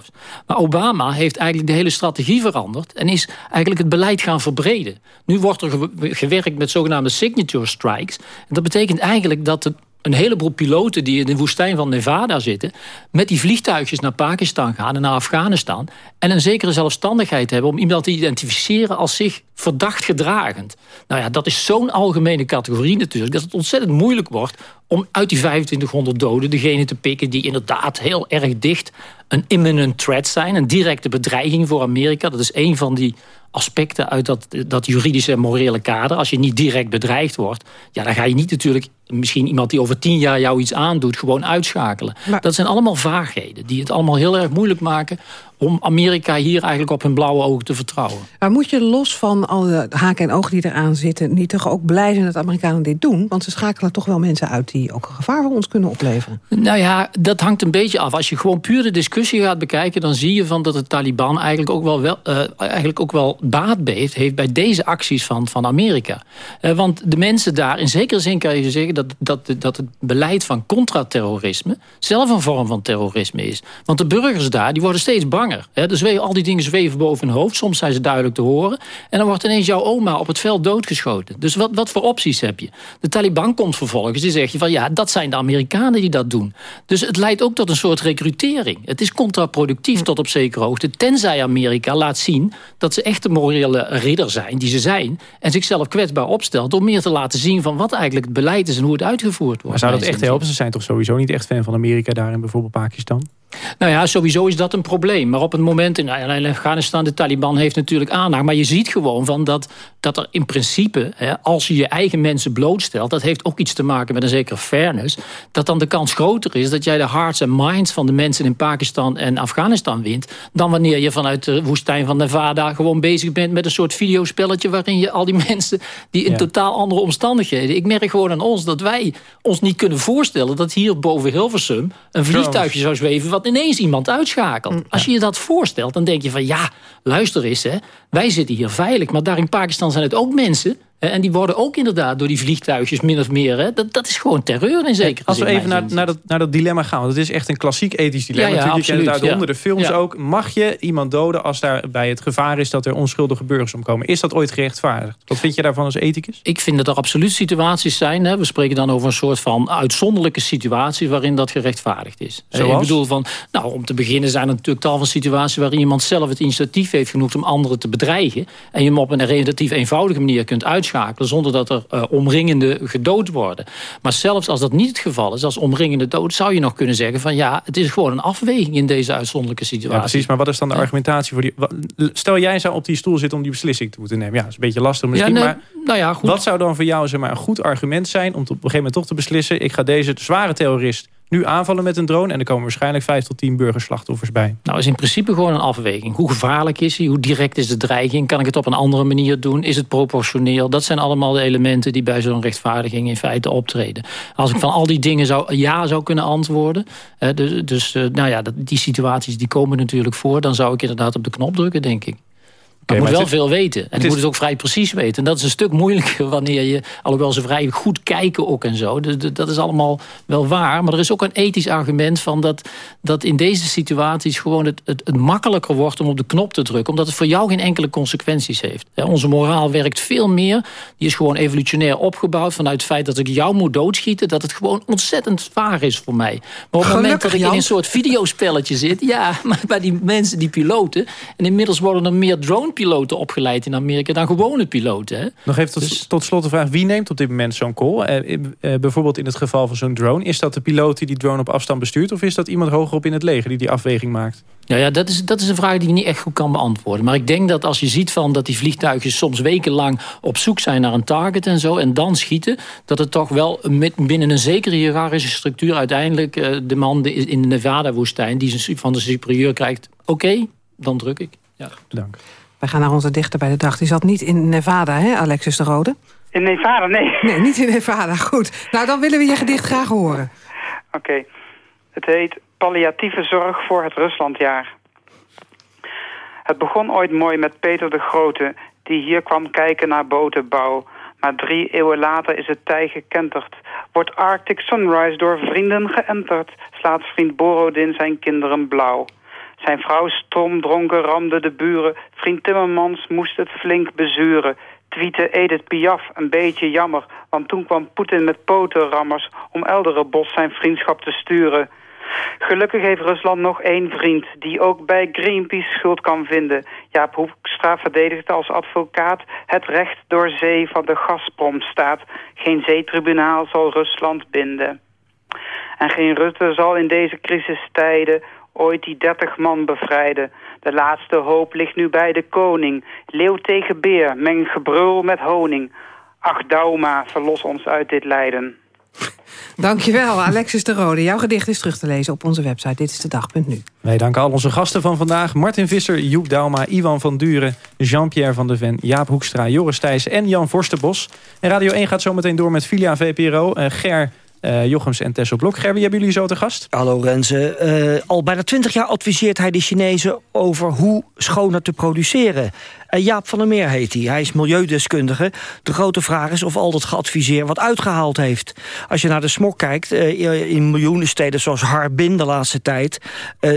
Maar Obama heeft eigenlijk de hele strategie veranderd... en is eigenlijk het beleid gaan verbreden. Nu wordt er ge- gewerkt met zogenaamde signature strikes. En dat betekent eigenlijk dat de een heleboel piloten die in de woestijn van Nevada zitten... met die vliegtuigjes naar Pakistan gaan en naar Afghanistan... en een zekere zelfstandigheid hebben om iemand te identificeren... als zich verdacht gedragend. Nou ja, dat is zo'n algemene categorie natuurlijk... dat het ontzettend moeilijk wordt om uit die 2500 doden... degene te pikken die inderdaad heel erg dicht een imminent threat zijn... een directe bedreiging voor Amerika. Dat is een van die aspecten uit dat, dat juridische en morele kader. Als je niet direct bedreigd wordt... ja, dan ga je niet natuurlijk misschien iemand die over tien jaar jou iets aandoet... gewoon uitschakelen. Dat zijn allemaal vaagheden die het allemaal heel erg moeilijk maken... om Amerika hier eigenlijk op hun blauwe ogen te vertrouwen. Maar moet je los van alle haken en ogen die eraan zitten... niet toch ook blij zijn dat Amerikanen dit doen? Want ze schakelen toch wel mensen uit die ook een gevaar voor ons kunnen opleveren. Nou ja, dat hangt een beetje af. Als je gewoon puur de discussie gaat bekijken... dan zie je van dat de Taliban eigenlijk ook wel, wel, uh, eigenlijk ook wel baat heeft... bij deze acties van, van Amerika. Uh, want de mensen daar, in zekere zin kan je zeggen dat, dat, dat het beleid van contra-terrorisme zelf een vorm van terrorisme is. Want de burgers daar die worden steeds Hè? Dus al die dingen zweven boven hun hoofd. Soms zijn ze duidelijk te horen. En dan wordt ineens jouw oma op het veld doodgeschoten. Dus wat, wat voor opties heb je? De Taliban komt vervolgens. Die zegt je van ja, dat zijn de Amerikanen die dat doen. Dus het leidt ook tot een soort recrutering. Het is contraproductief tot op zekere hoogte. Tenzij Amerika laat zien dat ze echt een morele ridder zijn, die ze zijn. En zichzelf kwetsbaar opstelt door meer te laten zien van wat eigenlijk het beleid is en hoe het uitgevoerd wordt. Maar zou dat echt helpen? Ze zijn toch sowieso niet echt fan van Amerika daar in bijvoorbeeld Pakistan? Nou ja, sowieso is dat een probleem. Maar op het moment in, in Afghanistan, de Taliban heeft natuurlijk aandacht. Maar je ziet gewoon van dat, dat er in principe, hè, als je je eigen mensen blootstelt... dat heeft ook iets te maken met een zekere fairness... dat dan de kans groter is dat jij de hearts en minds van de mensen in Pakistan en Afghanistan wint... dan wanneer je vanuit de woestijn van Nevada gewoon bezig bent met een soort videospelletje... waarin je al die (laughs) mensen die in totaal andere omstandigheden... Ik merk gewoon aan ons dat wij ons niet kunnen voorstellen... dat hier boven Hilversum een vliegtuigje zou zweven... wat ineens iemand uitschakelt. Mm, Als je je dat voorstelt, dan denk je van ja, luister eens, hè, wij zitten hier veilig. Maar daar in Pakistan zijn het ook mensen en die worden ook inderdaad door die vliegtuigjes min of meer... Hè, dat, dat is gewoon terreur in zekere Als we even naar, naar, dat, naar dat dilemma gaan... want het is echt een klassiek ethisch dilemma. Ja, ja, je kent het uit ja. honderden films ook. Mag je iemand doden als daar bij het gevaar is... dat er onschuldige burgers omkomen? Is dat ooit gerechtvaardigd? Wat vind je daarvan als ethicus? Ik vind dat er absoluut situaties zijn. Hè. We spreken dan over een soort van uitzonderlijke situatie... waarin dat gerechtvaardigd is. Zoals? Ik bedoel van, nou, om te beginnen zijn er natuurlijk tal van situaties... waarin iemand zelf het initiatief heeft genoemd om anderen te bedreigen... en je hem op een relatief eenvoudige manier kunt uitschakelen... zonder dat er uh, omringende gedood worden. Maar zelfs als dat niet het geval is, als omringende dood... zou je nog kunnen zeggen van ja, het is gewoon een afweging... in deze uitzonderlijke situatie. Ja, precies, maar wat is dan de argumentatie voor die... Stel jij zou op die stoel zitten om die beslissing te moeten nemen. Ja, dat is een beetje lastig misschien, ja, maar... Nou ja, goed. Wat zou dan voor jou zeg maar, een goed argument zijn... om op een gegeven moment toch te beslissen... ik ga deze zware terrorist nu aanvallen met een drone... en er komen waarschijnlijk 5 tot 10 burgerslachtoffers bij. Nou, is in principe gewoon een afweging. Hoe gevaarlijk is hij? Hoe direct is de dreiging? Kan ik het op een andere manier doen? Is het proportioneel? Dat zijn allemaal de elementen die bij zo'n rechtvaardiging in feite optreden. Als ik van al die dingen zou, ja zou kunnen antwoorden... dus, dus nou ja, die situaties die komen natuurlijk voor... dan zou ik inderdaad op de knop drukken, denk ik. Maar je moet wel veel weten. En je moet het ook vrij precies weten. En dat is een stuk moeilijker wanneer je... alhoewel ze vrij goed kijken ook en zo. Dus dat is allemaal wel waar. Maar er is ook een ethisch argument van dat, dat in deze situaties... gewoon het, het, het makkelijker wordt om op de knop te drukken. Omdat het voor jou geen enkele consequenties heeft. onze moraal werkt veel meer. Die is gewoon evolutionair opgebouwd vanuit het feit dat ik jou moet doodschieten. Dat het gewoon ontzettend vaag is voor mij. Maar op het moment dat ik in een soort videospelletje zit... ja, (laughs) maar bij die mensen, die piloten... en inmiddels worden er meer drone piloten opgeleid in Amerika dan gewone piloten. Hè? Nog even tot, dus... tot slot de vraag, wie neemt op dit moment zo'n call? Eh, eh, bijvoorbeeld in het geval van zo'n drone. Is dat de piloot die die drone op afstand bestuurt... of is dat iemand hogerop in het leger die die afweging maakt? Ja, ja dat, is, dat is een vraag die ik niet echt goed kan beantwoorden. Maar ik denk dat als je ziet van dat die vliegtuigjes soms wekenlang op zoek zijn naar een target en zo... en dan schieten, dat het toch wel binnen een zekere hiërarchische structuur... uiteindelijk uh, de man in de Nevada-woestijn die van de superieur krijgt... oké, dan druk ik. Ja. Bedankt. Wij gaan naar onze dichter bij de dag. Die zat niet in Nevada, hè, Alexis de Rode? In Nevada, nee. Nee, niet in Nevada. Goed. Nou, dan willen we je gedicht graag horen. Oké. Het heet Palliatieve Zorg voor het Ruslandjaar. Het begon ooit mooi met Peter de Grote... die hier kwam kijken naar botenbouw. Maar drie eeuwen later is het tij gekenterd. Wordt Arctic Sunrise door vrienden geënterd. Slaat vriend Borodin zijn kinderen blauw. Zijn vrouw stom dronken ramde de buren. Vriend Timmermans moest het flink bezuren. tweette Edith Piaf een beetje jammer... want toen kwam Poetin met potenrammers om eldere bos zijn vriendschap te sturen. Gelukkig heeft Rusland nog één vriend die ook bij Greenpeace schuld kan vinden. Jaap Hoekstra verdedigt als advocaat het recht door zee van de Gazprom-staat. Geen zeetribunaal zal Rusland binden. En geen Rutte zal in deze crisistijden ooit die dertig man bevrijden. De laatste hoop ligt nu bij de koning. Leeuw tegen beer, meng gebrul met honing. Ach, Dauma, verlos ons uit dit lijden. Dankjewel, Alexis de Rode. Jouw gedicht is terug te lezen op onze website. Dit is de dag.nu. Wij danken al onze gasten van vandaag. Martin Visser, Joep Dauma, Iwan van Duren... Jean-Pierre van de Ven, Jaap Hoekstra, Joris Thijs en Jan Vorstenbos. En Radio 1 gaat zo meteen door met Filia VPRO. Uh, Ger uh, Jochems en Tessel Blok. Ger, wie hebben jullie zo te gast? Hallo Renze. Uh, al bijna twintig jaar adviseert hij de Chinezen over hoe schoner te produceren. Uh, Jaap van der Meer heet hij. Hij is milieudeskundige. De grote vraag is of al dat geadviseer wat uitgehaald heeft. Als je naar de smok kijkt, in miljoenen steden zoals Harbin de laatste tijd,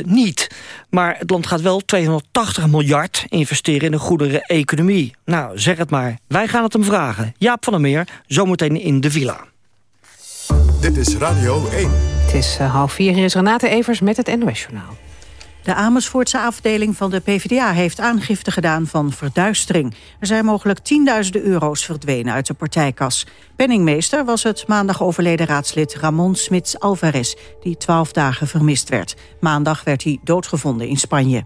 niet. Maar het land gaat wel 280 miljard investeren in een goedere economie. Nou, zeg het maar. Wij gaan het hem vragen. Jaap van der Meer, zometeen in de villa. Dit is Radio 1. Het is uh, half vier. Hier is Renate Evers met het NOS Journaal. De Amersfoortse afdeling van de PvdA heeft aangifte gedaan van verduistering. Er zijn mogelijk tienduizenden euro's verdwenen uit de partijkas. Penningmeester was het maandag overleden raadslid Ramon Smits Alvarez... die twaalf dagen vermist werd. Maandag werd hij doodgevonden in Spanje.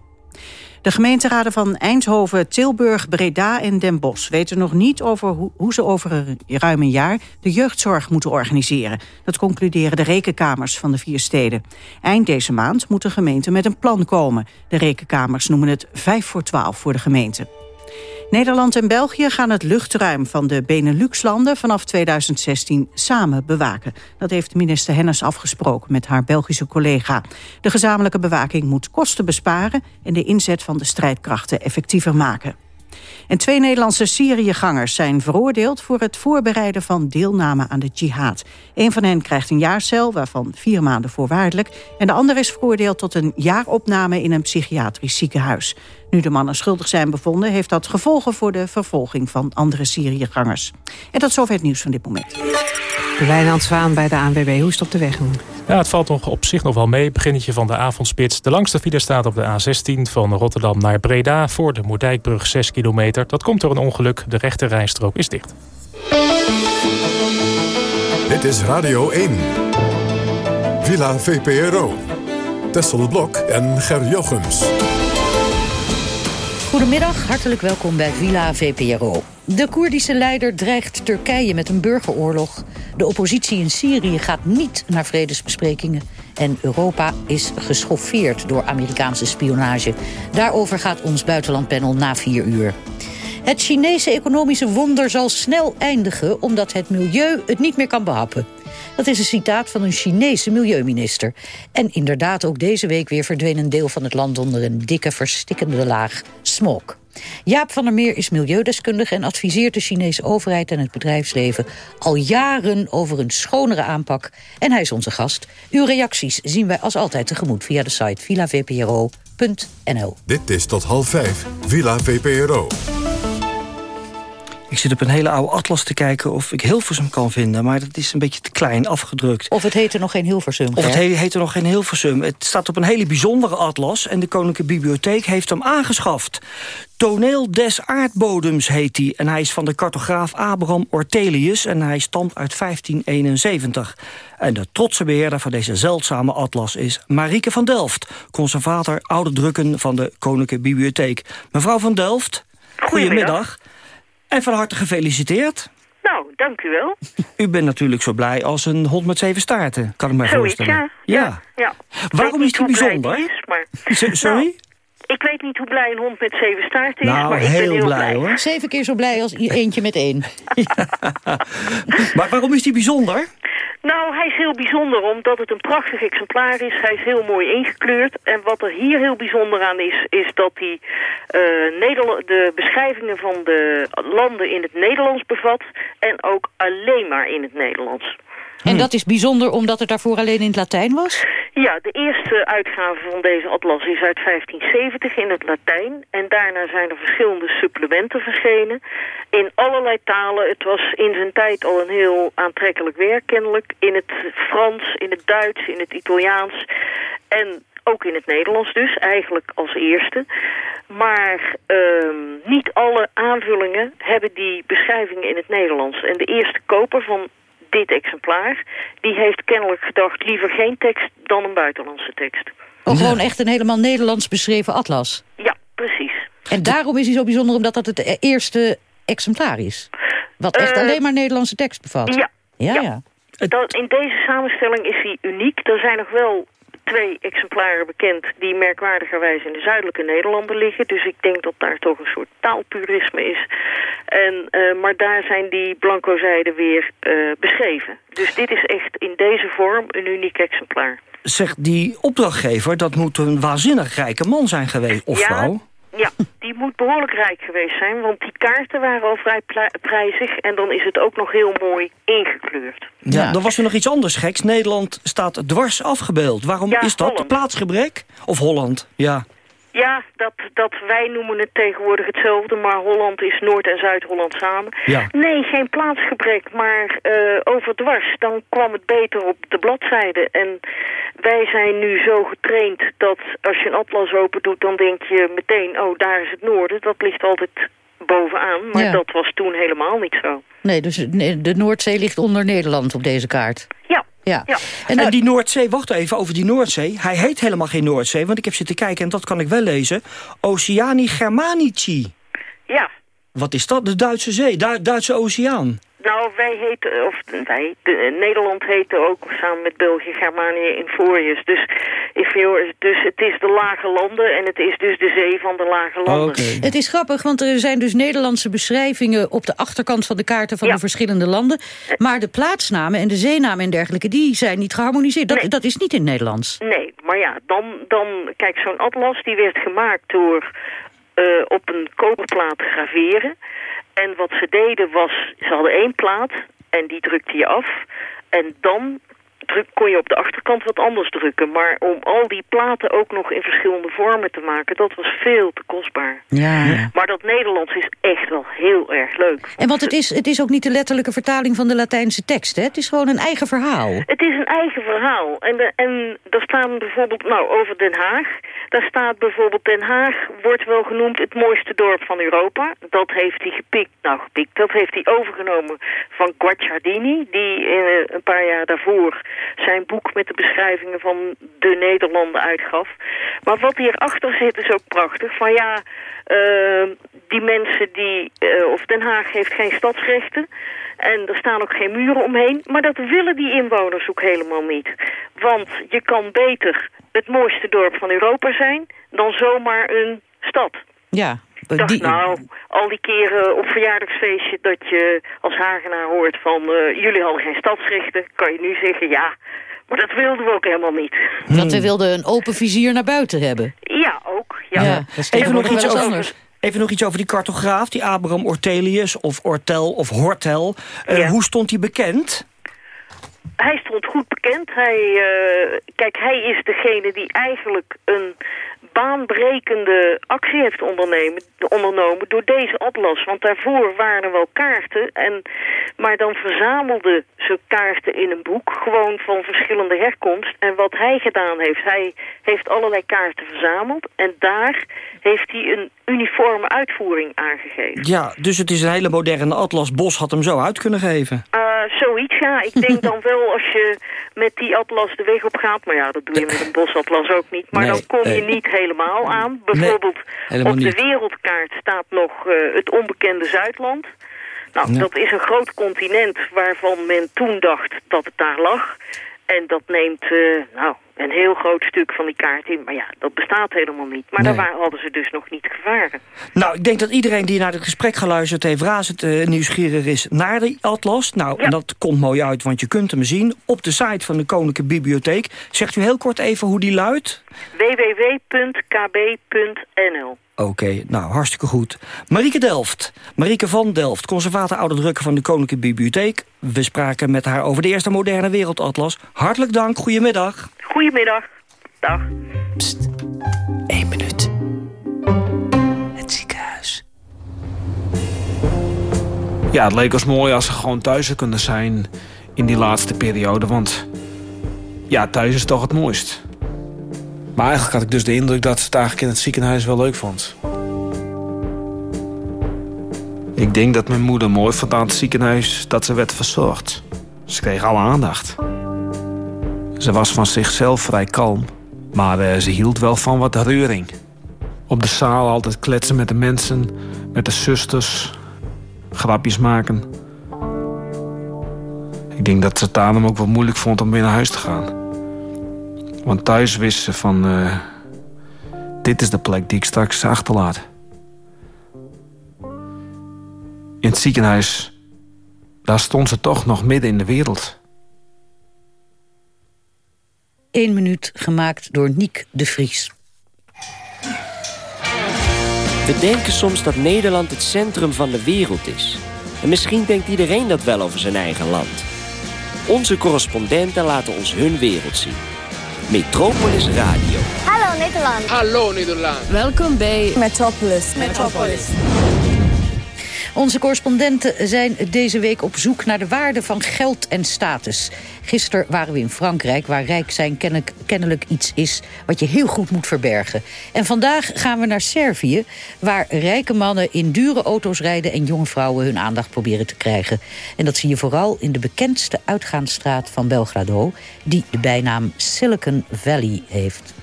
De gemeenteraden van Eindhoven, Tilburg, Breda en Den Bosch... weten nog niet over hoe ze over ruim een jaar de jeugdzorg moeten organiseren. Dat concluderen de rekenkamers van de vier steden. Eind deze maand moet de gemeente met een plan komen. De rekenkamers noemen het 5 voor 12 voor de gemeente. Nederland en België gaan het luchtruim van de Benelux-landen vanaf 2016 samen bewaken. Dat heeft minister Hennis afgesproken met haar Belgische collega. De gezamenlijke bewaking moet kosten besparen en de inzet van de strijdkrachten effectiever maken. En twee Nederlandse Syriëgangers zijn veroordeeld... voor het voorbereiden van deelname aan de jihad. Een van hen krijgt een jaarcel, waarvan vier maanden voorwaardelijk... en de ander is veroordeeld tot een jaaropname in een psychiatrisch ziekenhuis. Nu de mannen schuldig zijn bevonden... heeft dat gevolgen voor de vervolging van andere Syriëgangers. En tot zover het nieuws van dit moment. Wijnand Zwaan bij de ANWB. Hoe is het op de weg? Ja, het valt nog op zich nog wel mee. Beginnetje van de avondspits. De langste file staat op de A16 van Rotterdam naar Breda... voor de Moerdijkbrug 6 kilometer. Dat komt door een ongeluk. De rechte rijstrook is dicht. Dit is Radio 1. Villa VPRO. Tessel Blok en Ger Jochems. Goedemiddag, hartelijk welkom bij Villa VPRO. De Koerdische leider dreigt Turkije met een burgeroorlog. De oppositie in Syrië gaat niet naar vredesbesprekingen. En Europa is geschoffeerd door Amerikaanse spionage. Daarover gaat ons buitenlandpanel na vier uur. Het Chinese economische wonder zal snel eindigen... omdat het milieu het niet meer kan behappen. Dat is een citaat van een Chinese milieuminister. En inderdaad, ook deze week weer verdween een deel van het land... onder een dikke, verstikkende laag smog. Jaap van der Meer is milieudeskundige en adviseert de Chinese overheid en het bedrijfsleven al jaren over een schonere aanpak. En hij is onze gast. Uw reacties zien wij als altijd tegemoet via de site villavpro.nl. Dit is tot half vijf, Villa VPRO. Ik zit op een hele oude atlas te kijken of ik Hilversum kan vinden. Maar dat is een beetje te klein afgedrukt. Of het heet er nog geen Hilversum. Of het heet er nog geen Hilversum. Het staat op een hele bijzondere atlas. En de Koninklijke Bibliotheek heeft hem aangeschaft. Toneel des aardbodems heet hij. En hij is van de cartograaf Abraham Ortelius. En hij stamt uit 1571. En de trotse beheerder van deze zeldzame atlas is Marieke van Delft. Conservator oude drukken van de Koninklijke Bibliotheek. Mevrouw van Delft, goedemiddag. En van harte gefeliciteerd. Nou, dank u wel. U bent natuurlijk zo blij als een hond met zeven staarten, kan ik me voorstellen. Ja. ja. ja. Waarom is die bijzonder? Is, maar... Sorry? Nou, ik weet niet hoe blij een hond met zeven staarten is, nou, maar ik heel ben heel blij, hoor. Zeven keer zo blij als eentje met één. (laughs) Maar waarom is die bijzonder? Nou, hij is heel bijzonder omdat het een prachtig exemplaar is. Hij is heel mooi ingekleurd. En wat er hier heel bijzonder aan is, is dat hij uh, de beschrijvingen van de landen in het Nederlands bevat. En ook alleen maar in het Nederlands. En dat is bijzonder omdat het daarvoor alleen in het Latijn was? Ja, de eerste uitgave van deze atlas is uit 1570 in het Latijn. En daarna zijn er verschillende supplementen verschenen. In allerlei talen. Het was in zijn tijd al een heel aantrekkelijk werk kennelijk. In het Frans, in het Duits, in het Italiaans. En ook in het Nederlands dus, eigenlijk als eerste. Maar ehm, niet alle aanvullingen hebben die beschrijvingen in het Nederlands. En de eerste koper van dit exemplaar, die heeft kennelijk gedacht... liever geen tekst dan een buitenlandse tekst. Oh, gewoon echt een helemaal Nederlands beschreven atlas? Ja, precies. En daarom is hij zo bijzonder omdat dat het eerste exemplaar is? Wat echt Eh, alleen maar Nederlandse tekst bevat? Ja. Ja, ja. Dat, in deze samenstelling is hij uniek. Er zijn nog wel twee exemplaren bekend die merkwaardigerwijs in de zuidelijke Nederlanden liggen. Dus ik denk dat daar toch een soort taalpurisme is. En, eh, maar daar zijn die blanco zijden weer eh, beschreven. Dus dit is echt in deze vorm een uniek exemplaar. Zegt die opdrachtgever, dat moet een waanzinnig rijke man zijn geweest, of Ja, vrouw. Ja, die moet behoorlijk rijk geweest zijn, want die kaarten waren al vrij prijzig en dan is het ook nog heel mooi ingekleurd. Ja, dan was er nog iets anders geks. Nederland staat dwars afgebeeld. Waarom Ja, is dat? Holland. Plaatsgebrek? Of Holland? Ja. Ja, dat, dat wij noemen het tegenwoordig hetzelfde, maar Holland is Noord- en Zuid-Holland samen. Ja. Nee, geen plaatsgebrek, maar eh overdwars. Dan kwam het beter op de bladzijde. En wij zijn nu zo getraind dat als je een atlas open doet, dan denk je meteen, oh, daar is het noorden. Dat ligt altijd bovenaan, maar Ja. dat was toen helemaal niet zo. Nee, dus de Noordzee ligt onder Nederland op deze kaart. Ja. Ja. Ja. En, die Noordzee, wacht even over die Noordzee. Hij heet helemaal geen Noordzee, want ik heb zitten kijken en dat kan ik wel lezen. Oceani Germanici. Ja, Wat is dat? De Duitse Zee, Du Duitse Oceaan. Nou, wij heten, of wij, de, Nederland heette ook samen met België Germanië Inforius. Dus, Inferior, dus het is de lage landen en het is dus de zee van de lage landen. Het is grappig, want er zijn dus Nederlandse beschrijvingen... op de achterkant van de kaarten van Ja. de verschillende landen. Maar de plaatsnamen en de zeenamen en dergelijke... die zijn niet geharmoniseerd. Dat, dat is niet in het Nederlands. Nee, maar ja, dan, dan kijk, zo'n atlas die werd gemaakt door eh, op een koperplaat te graveren. En wat ze deden was, ze hadden één plaat en die drukte je af. En dan druk, kon je op de achterkant wat anders drukken. Maar om al die platen ook nog in verschillende vormen te maken, dat was veel te kostbaar. Ja. Maar dat Nederlands is echt wel heel erg leuk. En want het is, het is ook niet de letterlijke vertaling van de Latijnse tekst. Hè? Het is gewoon een eigen verhaal. Het is een eigen verhaal. En, de, en daar staan bijvoorbeeld, nou, over Den Haag. Daar staat bijvoorbeeld, Den Haag wordt wel genoemd het mooiste dorp van Europa. Dat heeft hij gepikt, nou gepikt, dat heeft hij overgenomen van Guacciardini. Die eh, een paar jaar daarvoor zijn boek met de beschrijvingen van de Nederlanden uitgaf. Maar wat hierachter zit is ook prachtig. Van ja, eh, die mensen die, eh, of Den Haag heeft geen stadsrechten. En er staan ook geen muren omheen. Maar dat willen die inwoners ook helemaal niet. Want je kan beter het mooiste dorp van Europa zijn... dan zomaar een stad. Ja. Ik dacht, nou, al die keren op verjaardagsfeestje dat je als Hagenaar hoort van... eh, jullie hadden geen stadsrechten, kan je nu zeggen ja. Maar dat wilden we ook helemaal niet. Dat we wilden een open vizier naar buiten hebben. Ja, ook. Ja. Ja, dat is Even nog, iets over, anders. even nog iets over die cartograaf, die Abraham Ortelius of Ortel of Hortel. Eh, Hoe stond hij bekend? Hij stond goed bekend. Hij, eh, kijk, hij is degene die eigenlijk een baanbrekende actie heeft ondernemen, ondernomen door deze atlas. Want daarvoor waren er wel kaarten, en, maar dan verzamelde ze kaarten in een boek, gewoon van verschillende herkomst. En wat hij gedaan heeft, hij heeft allerlei kaarten verzameld en daar heeft hij een uniforme uitvoering aangegeven. Ja, dus het is een hele moderne atlas. Bos had hem zo uit kunnen geven. Eh, zoiets, ja. Ik denk dan wel (laughs) als je met die atlas de weg op gaat... maar ja, dat doe je met een bosatlas ook niet. Maar Nee, dan kom je nee. niet helemaal aan. Bijvoorbeeld helemaal op de wereldkaart staat nog eh, het onbekende Zuidland. Nou, Ja. dat is een groot continent waarvan men toen dacht dat het daar lag. En dat neemt eh, nou, een heel groot stuk van die kaart in. Maar ja, dat bestaat helemaal niet. Maar Nee. daar waren, hadden ze dus nog niet gevaren. Nou, ik denk dat iedereen die naar het gesprek geluisterd heeft... razend eh, nieuwsgierig is naar die atlas. Nou, en dat komt mooi uit, want je kunt hem zien... op de site van de Koninklijke Bibliotheek. Zegt u heel kort even hoe die luidt? www.kb.nl Oké, nou, hartstikke goed. Marieke Delft, Marieke van Delft, conservator oude drukker van de Koninklijke Bibliotheek. We spraken met haar over de eerste moderne wereldatlas. Hartelijk dank, goedemiddag. Goedemiddag. Dag. Eén minuut. Het ziekenhuis. Ja, het leek ons mooi als ze gewoon thuis kunnen zijn in die laatste periode. Want ja, thuis is toch het mooist. Maar eigenlijk had ik dus de indruk dat ze het eigenlijk in het ziekenhuis wel leuk vond. Ik denk dat mijn moeder mooi vond aan het ziekenhuis dat ze werd verzorgd. Ze kreeg alle aandacht. Ze was van zichzelf vrij kalm, maar eh, ze hield wel van wat reuring. Op de zaal altijd kletsen met de mensen, met de zusters, grapjes maken. Ik denk dat ze het daarom ook wel moeilijk vond om weer naar huis te gaan. Want thuis wist ze van... eh, dit is de plek die ik straks achterlaat. In het ziekenhuis... daar stond ze toch nog midden in de wereld. Eén minuut gemaakt door Niek de Vries. We denken soms dat Nederland het centrum van de wereld is. En misschien denkt iedereen dat wel over zijn eigen land. Onze correspondenten laten ons hun wereld zien. Metropolis Radio. Hallo Nederland. Hallo Nederland. Welkom bij Metropolis. Metropolis. Onze correspondenten zijn deze week op zoek naar de waarde van geld en status. Gisteren waren we in Frankrijk, waar rijk zijn kennelijk, iets is... wat je heel goed moet verbergen. En vandaag gaan we naar Servië, waar rijke mannen in dure auto's rijden... en jonge vrouwen hun aandacht proberen te krijgen. En dat zie je vooral in de bekendste uitgaansstraat van Belgrado... die de bijnaam Silicon Valley heeft.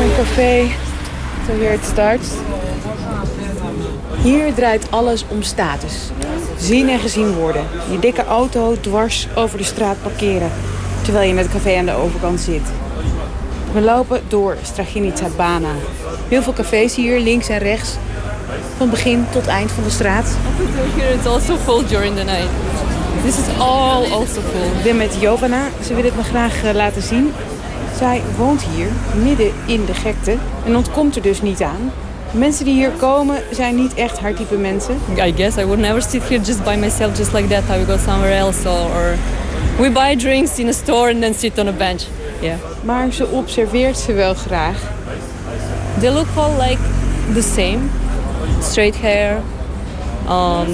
Een café. So here it starts. Hier draait alles om status. Zien en gezien worden. Je dikke auto dwars over de straat parkeren. Terwijl je met het café aan de overkant zit. We lopen door Straginica Bana. Heel veel cafés hier, links en rechts. Van begin tot eind van de straat. Here it's also full during the night. This is all also full. Ik ben met Jovana. Ze wil het me graag eh, laten zien. Zij woont hier, midden in de gekte. En ontkomt er dus niet aan. Mensen die hier komen zijn niet echt haar type mensen. I guess I would never sit here just by myself just like that. I would go somewhere else or, or we buy drinks in a store and then sit on a bench. Yeah. Maar ze observeert ze wel graag. They look all like the same. Straight hair, um,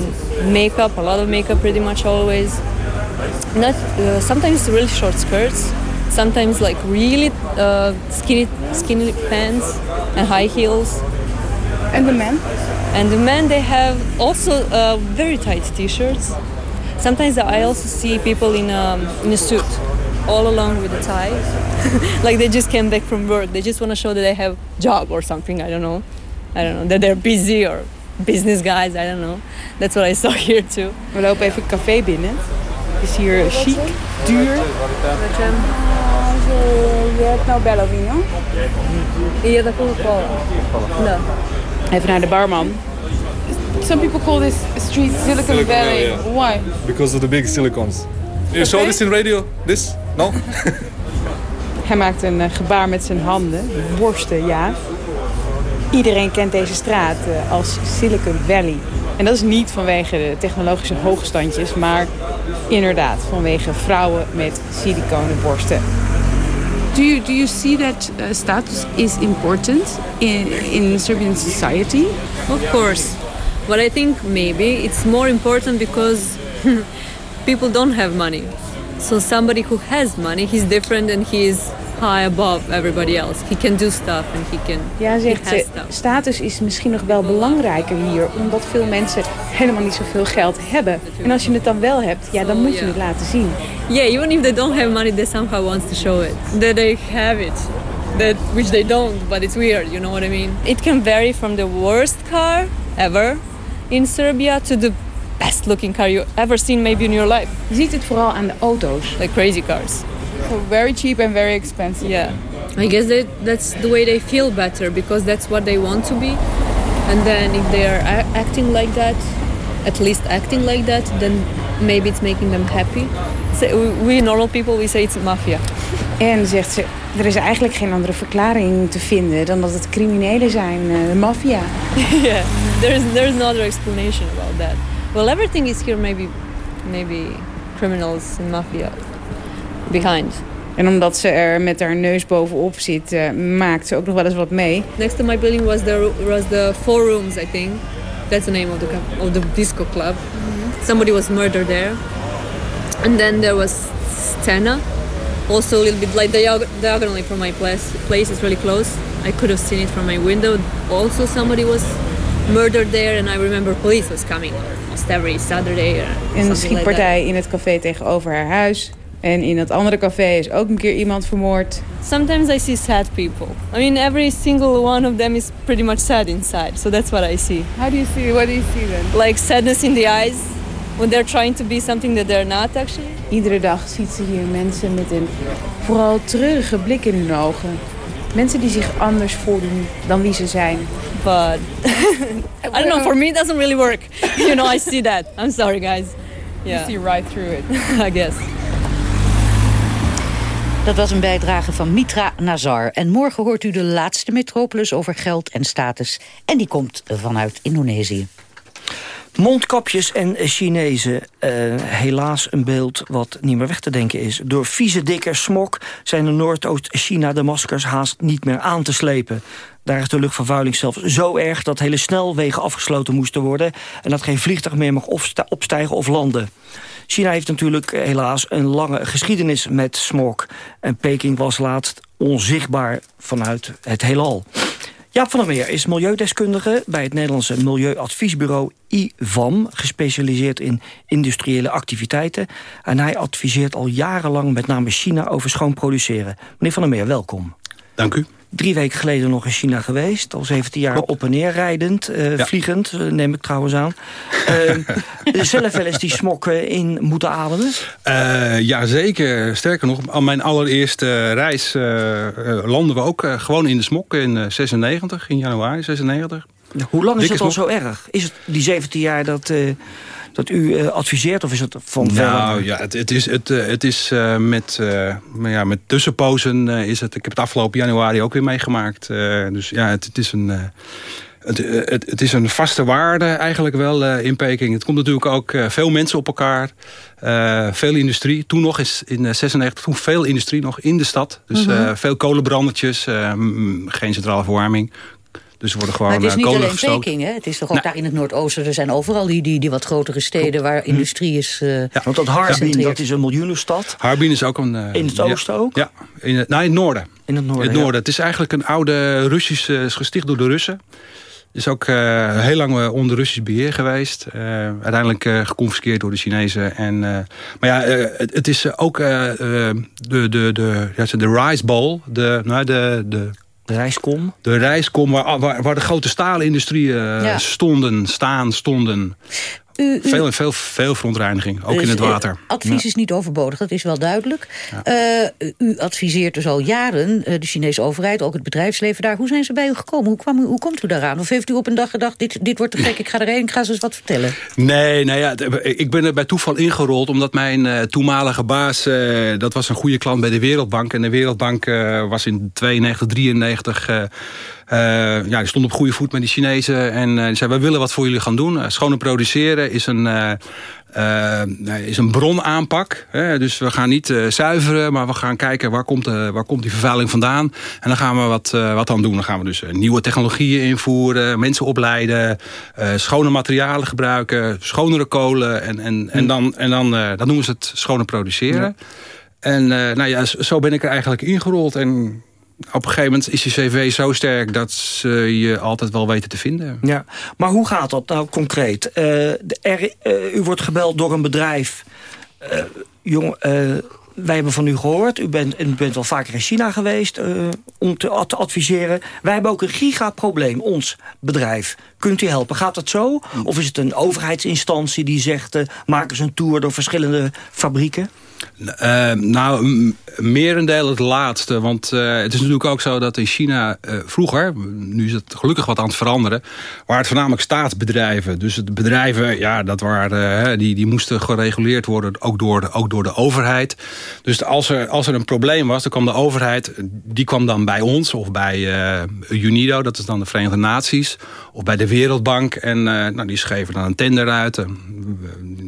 makeup, a lot of makeup pretty much always. Not uh, sometimes really short skirts, sometimes like really uh, skinny skinny pants and high heels. And the men? And the men they have also uh, very tight t-shirts. Sometimes I also see people in um, in a suit, all along with a tie, (laughs) like they just came back from work. They just want to show that they have job or something. I don't know. I don't know that they're busy or business guys. I don't know. That's what I saw (laughs) here too. We lopen even het café binnen. Is hier chic, duur. Je hebt nou bello? Ja, dat komt wel. No. Even naar de barman. Some people call this street Silicon, Silicon Valley. Yeah. Why? Because of the big silicons. You saw this in radio? This? No? (laughs) Hij maakt een eh, gebaar met zijn handen. Borsten, ja. Iedereen kent deze straat eh, als Silicon Valley. En dat is niet vanwege de technologische hoogstandjes, maar inderdaad vanwege vrouwen met siliconen borsten. Do you, do you see that uh, status is important in, in Serbian society? Of course. But I think maybe it's more important because (laughs) people don't have money. So somebody who has money, he's different and he is high above everybody else. He can do stuff and he can Ja, he zegt ze, stuff. status is misschien nog wel belangrijker hier, omdat veel mensen helemaal niet zoveel geld hebben. En als je het dan wel hebt, ja, dan moet je het laten zien. Yeah, even if they don't have money, they somehow wants to show it. That they have it. That which they don't, but it's weird, you know what I mean? It can vary from the worst car ever in Serbia to the best looking car you ever seen maybe in your life. Je ziet het vooral aan de auto's. Like crazy cars. So very cheap and very expensive. Yeah. I guess that that's the way they feel better because that's what they want to be. And then if they are a- acting like that, at least acting like that, then maybe it's making them happy. So we, we normal people, we say it's mafia. (laughs) En zegt ze, er is eigenlijk geen andere verklaring te vinden dan dat het criminelen zijn, eh, de maffia. (laughs) yeah, there's there's no other explanation about that. Well, everything is here maybe maybe criminals and mafia behind. En omdat ze er met haar neus bovenop zit, uh, maakt ze ook nog wel eens wat mee. Next to my building was the, was the Four Rooms, I think. That's the name of the, of the disco club. Somebody was murdered there. And then there was Stena. Also a little bit like diagonally from my place. place is really close. I could have seen it from my window. Also somebody was murdered there. And I remember police was coming almost every Saturday. Een schietpartij like in het café tegenover haar huis. En in dat andere café is ook een keer iemand vermoord. Sometimes I see sad people. I mean, every single one of them is pretty much sad inside. So that's what I see. How do you see? What do you see then? Like sadness in the eyes when they're trying to be something that they're not actually. Iedere dag ziet ze hier mensen met een vooral treurige blik in hun ogen. Mensen die zich anders voordoen dan wie ze zijn. But (laughs) I don't know, for me it doesn't really work. You know, I see that. I'm sorry guys. Yeah. You see right through it. (laughs) I guess. Dat was een bijdrage van Mitra Nazar. En morgen hoort u de laatste metropolis over geld en status. En die komt vanuit Indonesië. Mondkapjes en Chinezen. Uh, helaas een beeld wat niet meer weg te denken is. Door vieze dikke smok zijn in Noordoost-China de maskers haast niet meer aan te slepen. Daar is de luchtvervuiling zelfs zo erg dat hele snelwegen afgesloten moesten worden... en dat geen vliegtuig meer mag opstijgen of landen. China heeft natuurlijk eh, helaas een lange geschiedenis met smog. En Peking was laatst onzichtbaar vanuit het heelal. Jaap van der Meer is milieudeskundige bij het Nederlandse Milieuadviesbureau IVAM... gespecialiseerd in industriële activiteiten. En hij adviseert al jarenlang met name China over schoon produceren. Meneer van der Meer, welkom. Dank u drie weken geleden nog in China geweest. Al 17 jaar op en neer rijdend, uh, vliegend, uh, neem ik trouwens aan. Uh, (laughs) zelf wel eens die smok in moeten ademen? ja, zeker. Sterker nog, aan mijn allereerste reis landen we ook gewoon in de smok in 96, in januari 96. Hoe lang is het al zo erg? Is het die 17 jaar dat dat u uh, adviseert? Of is het van Nou ja, het, het is, het, eh, het is uh, met, ja, met tussenpozen is het... Ik heb het afgelopen januari ook weer meegemaakt. dus ja, het, het is een... Het, het, het, is een vaste waarde eigenlijk wel uh, in Peking. Het komt natuurlijk ook uh, veel mensen op elkaar. Uh, veel industrie. Toen nog is in 96 toen veel industrie nog in de stad. Dus -hmm. veel kolenbrandertjes. geen centrale verwarming. Dus worden gewoon maar het is niet alleen Peking, hè? Het is toch ook daar in het Noordoosten. Er zijn overal die, die, die wat grotere steden waar industrie is uh, Ja, want dat Harbin, dat is een miljoenenstad. Harbin is ook een... Uh, in het oosten ook? Ja, in het, nou, in het noorden. In het noorden, in het, noorden. het is eigenlijk een oude Russische... is gesticht door de Russen. Is ook uh, heel lang onder Russisch beheer geweest. Uh, uiteindelijk uh, geconfiskeerd door de Chinezen. En, maar ja, het, het, is ook de, de, de, ja, de Rice Bowl. De, nou, de, de de Rijskom? De Rijskom, waar, waar, waar de grote staalindustrieën ja. stonden, staan, stonden. U, u, veel, veel, veel verontreiniging, ook dus, in het water. Advies is niet overbodig, dat is wel duidelijk. Ja. Uh, u adviseert dus al jaren uh, de Chinese overheid, ook het bedrijfsleven daar. Hoe zijn ze bij u gekomen? Hoe, kwam u, hoe komt u daaraan? Of heeft u op een dag gedacht, dit, dit wordt te gek, ik ga erheen, ik ga ze eens wat vertellen? Nee, nou ja, ik ben er bij toeval ingerold, omdat mijn uh, toenmalige baas, dat was een goede klant bij de Wereldbank. En de Wereldbank was in 92, 93 uh, ja, die stond op goede voet met die Chinezen. En uh, die zei, wij willen wat voor jullie gaan doen. Uh, schone produceren is een, is een bronaanpak. Hè? Dus we gaan niet zuiveren, maar we gaan kijken waar komt, waar komt die vervuiling vandaan. En dan gaan we wat, wat aan doen. Dan gaan we dus nieuwe technologieën invoeren, mensen opleiden, schone materialen gebruiken, schonere kolen. En, en, en dan, en dan, dan noemen ze het schone produceren. Ja. En nou ja, zo ben ik er eigenlijk ingerold. En op een gegeven moment is je cv zo sterk... dat ze je altijd wel weten te vinden. Ja, maar hoe gaat dat nou concreet? Er, uh, u wordt gebeld door een bedrijf... Uh, jong, wij hebben van u gehoord. U bent, u bent wel vaker in China geweest om te, adviseren. Wij hebben ook een gigaprobleem, ons bedrijf. Kunt u helpen? Gaat dat zo? Of is het een overheidsinstantie die zegt... maak eens een tour door verschillende fabrieken? Uh, nou, merendeel het laatste. Want uh, het is natuurlijk ook zo dat in China uh, vroeger... nu is het gelukkig wat aan het veranderen... waren het voornamelijk staatsbedrijven. Dus de bedrijven, ja, dat waren, die, die moesten gereguleerd worden... Ook door, de, ook door de overheid. Dus als er, als er een probleem was, dan kwam de overheid... die kwam dan bij ons of bij UNIDO, dat is dan de Verenigde Naties... of bij de Wereldbank. En nou, die schreven dan een tender uit.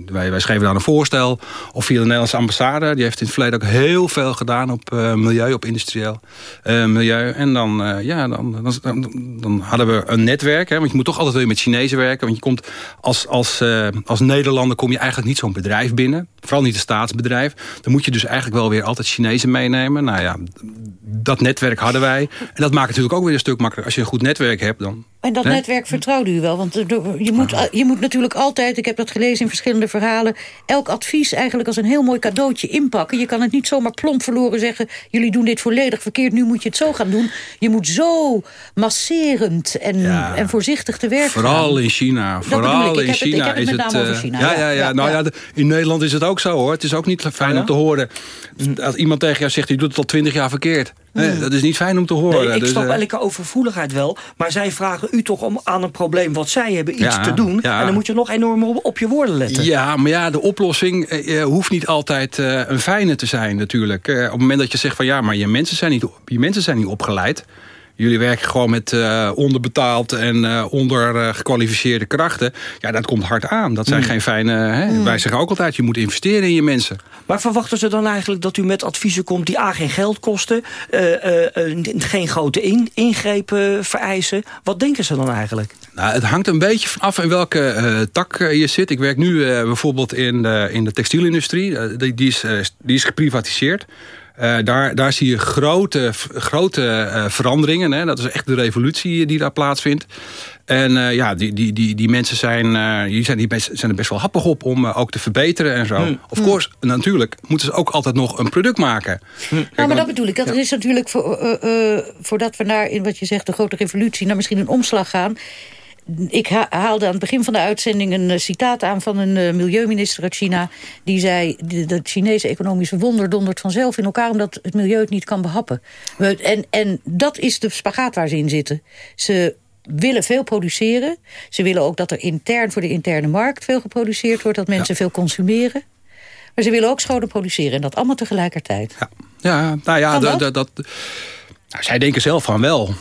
wij, wij schreven dan een voorstel. Of via de Nederlandse ambassade die heeft in het verleden ook heel veel gedaan op uh, milieu, op industrieel uh, milieu. En dan, uh, ja, dan, dan, dan, hadden we een netwerk. Hè, want je moet toch altijd weer met Chinezen werken. Want je komt als, als, als Nederlander kom je eigenlijk niet zo'n bedrijf binnen. Vooral niet een staatsbedrijf. Dan moet je dus eigenlijk wel weer altijd Chinezen meenemen. Nou ja, dat netwerk hadden wij. En dat maakt het natuurlijk ook weer een stuk makkelijker. Als je een goed netwerk hebt, dan... En dat hè? netwerk vertrouwde u wel? Want je moet, je moet natuurlijk altijd, ik heb dat gelezen in verschillende verhalen... elk advies eigenlijk als een heel mooi cadeautje inpakken. Je kan het niet zomaar plomp verloren zeggen... jullie doen dit volledig verkeerd, nu moet je het zo gaan doen. Je moet zo masserend en, ja. en voorzichtig te werk Vooral gaan. in China. Vooral in China het, is het... uh. Ja, ja, ja, ja. Nou ja, in Nederland is het ook zo hoor. Het is ook niet fijn om te horen... als iemand tegen jou zegt, je doet het al twintig jaar verkeerd. Nee, Hmm. dat is niet fijn om te horen. Nee, ik dus, snap uh, elke overvoeligheid wel. Maar zij vragen u toch om aan een probleem wat zij hebben iets Ja, te doen. ja. En dan moet je nog enorm op, op je woorden letten. Ja, maar ja, de oplossing eh, hoeft niet altijd eh, een fijne te zijn natuurlijk. Eh, op het moment dat je zegt van ja, maar je mensen zijn niet, je mensen zijn niet opgeleid. Jullie werken gewoon met uh, onderbetaald en uh, ondergekwalificeerde krachten. Ja, dat komt hard aan. Dat zijn Mm. geen fijne... Hè? Mm. Wij zeggen ook altijd, je moet investeren in je mensen. Maar verwachten ze dan eigenlijk dat u met adviezen komt... die A, geen geld kosten, geen grote in, ingrepen vereisen? Wat denken ze dan eigenlijk? Nou, het hangt een beetje vanaf in welke tak je zit. Ik werk nu bijvoorbeeld in de, in de textielindustrie. Die, die, is, die is geprivatiseerd. Uh, daar, daar zie je grote, grote uh, veranderingen. Hè. Dat is echt de revolutie die daar plaatsvindt. En uh, ja, die, die, die, die mensen zijn, die zijn, die best, zijn er best wel happig op om ook te verbeteren en zo. Hmm. Of course, natuurlijk moeten ze ook altijd nog een product maken. Nou, maar dat bedoel ik. Dat ja. is natuurlijk, voor, voordat we naar, in wat je zegt, de grote revolutie... naar misschien een omslag gaan... Ik haalde aan het begin van de uitzending een citaat aan van een uh, milieuminister uit China. Die zei, dat het Chinese economische wonder dondert vanzelf in elkaar... omdat het milieu het niet kan behappen. En, en dat is de spagaat waar ze in zitten. Ze willen veel produceren. Ze willen ook dat er intern voor de interne markt veel geproduceerd wordt. Dat mensen ja. veel consumeren. Maar ze willen ook scholen produceren. En dat allemaal tegelijkertijd. Ja, ja nou ja, dat? dat, dat, nou, zij denken zelf van wel...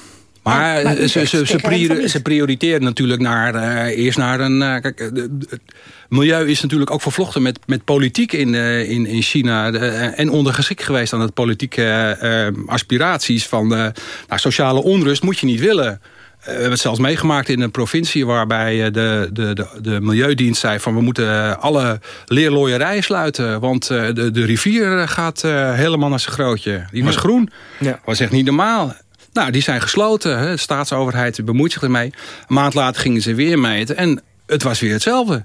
Maar, ja, ze, ze, ze, priori ze, prioriteren natuurlijk naar, uh, eerst naar een... Uh, kijk, het milieu is natuurlijk ook vervlochten met, met politiek in, uh, in, in China. en ondergeschikt geweest aan het politieke aspiraties van... nou, sociale onrust moet je niet willen. we hebben het zelfs meegemaakt in een provincie... waarbij de, de, de, de Milieudienst zei van... we moeten alle leerlooierijen sluiten... want de, de rivier gaat helemaal naar zijn grootje. Die was groen. Ja. was echt niet normaal. Nou, die zijn gesloten. Hè. De staatsoverheid bemoeit zich ermee. Een maand later gingen ze weer meten. En het was weer hetzelfde.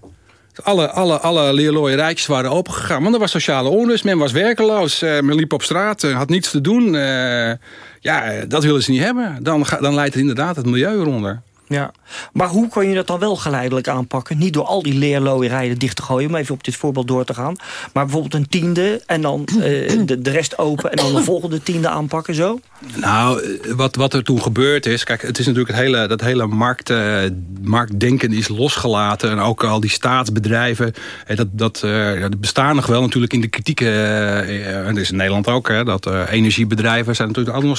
Alle, alle, alle leerlooierijtjes waren opengegaan. Want er was sociale onrust. Men was werkeloos. Uh, men liep op straat. Uh, had niets te doen. Uh, ja, dat willen ze niet hebben. Dan, dan leidt het inderdaad het milieu eronder. Ja, maar hoe kan je dat dan wel geleidelijk aanpakken? Niet door al die leerlooierijen dicht te gooien, om even op dit voorbeeld door te gaan. Maar bijvoorbeeld een tiende en dan uh, de, de rest open en dan de volgende tiende aanpakken, zo? Nou, wat, wat er toen gebeurd is... Kijk, het is natuurlijk het hele, dat hele markt, uh, marktdenken is losgelaten. En ook al die staatsbedrijven, uh, dat, dat, bestaan nog wel natuurlijk in de kritiek. en dat is in Nederland ook, hè, dat energiebedrijven zijn natuurlijk allemaal nog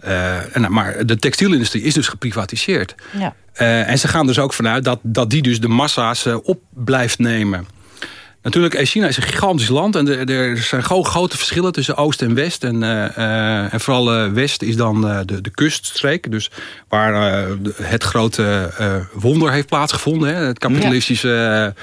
staatsbedrijven. en, maar de textielindustrie is dus geprivatiseerd. Ja. Uh, en ze gaan dus ook vanuit dat, dat die dus de massa's uh, op blijft nemen. Natuurlijk, China is een gigantisch land en er, er zijn grote verschillen tussen Oost en West. En, en vooral West is dan de, de kuststreek, dus waar het grote wonder heeft plaatsgevonden. Hè, het kapitalistische... Ja.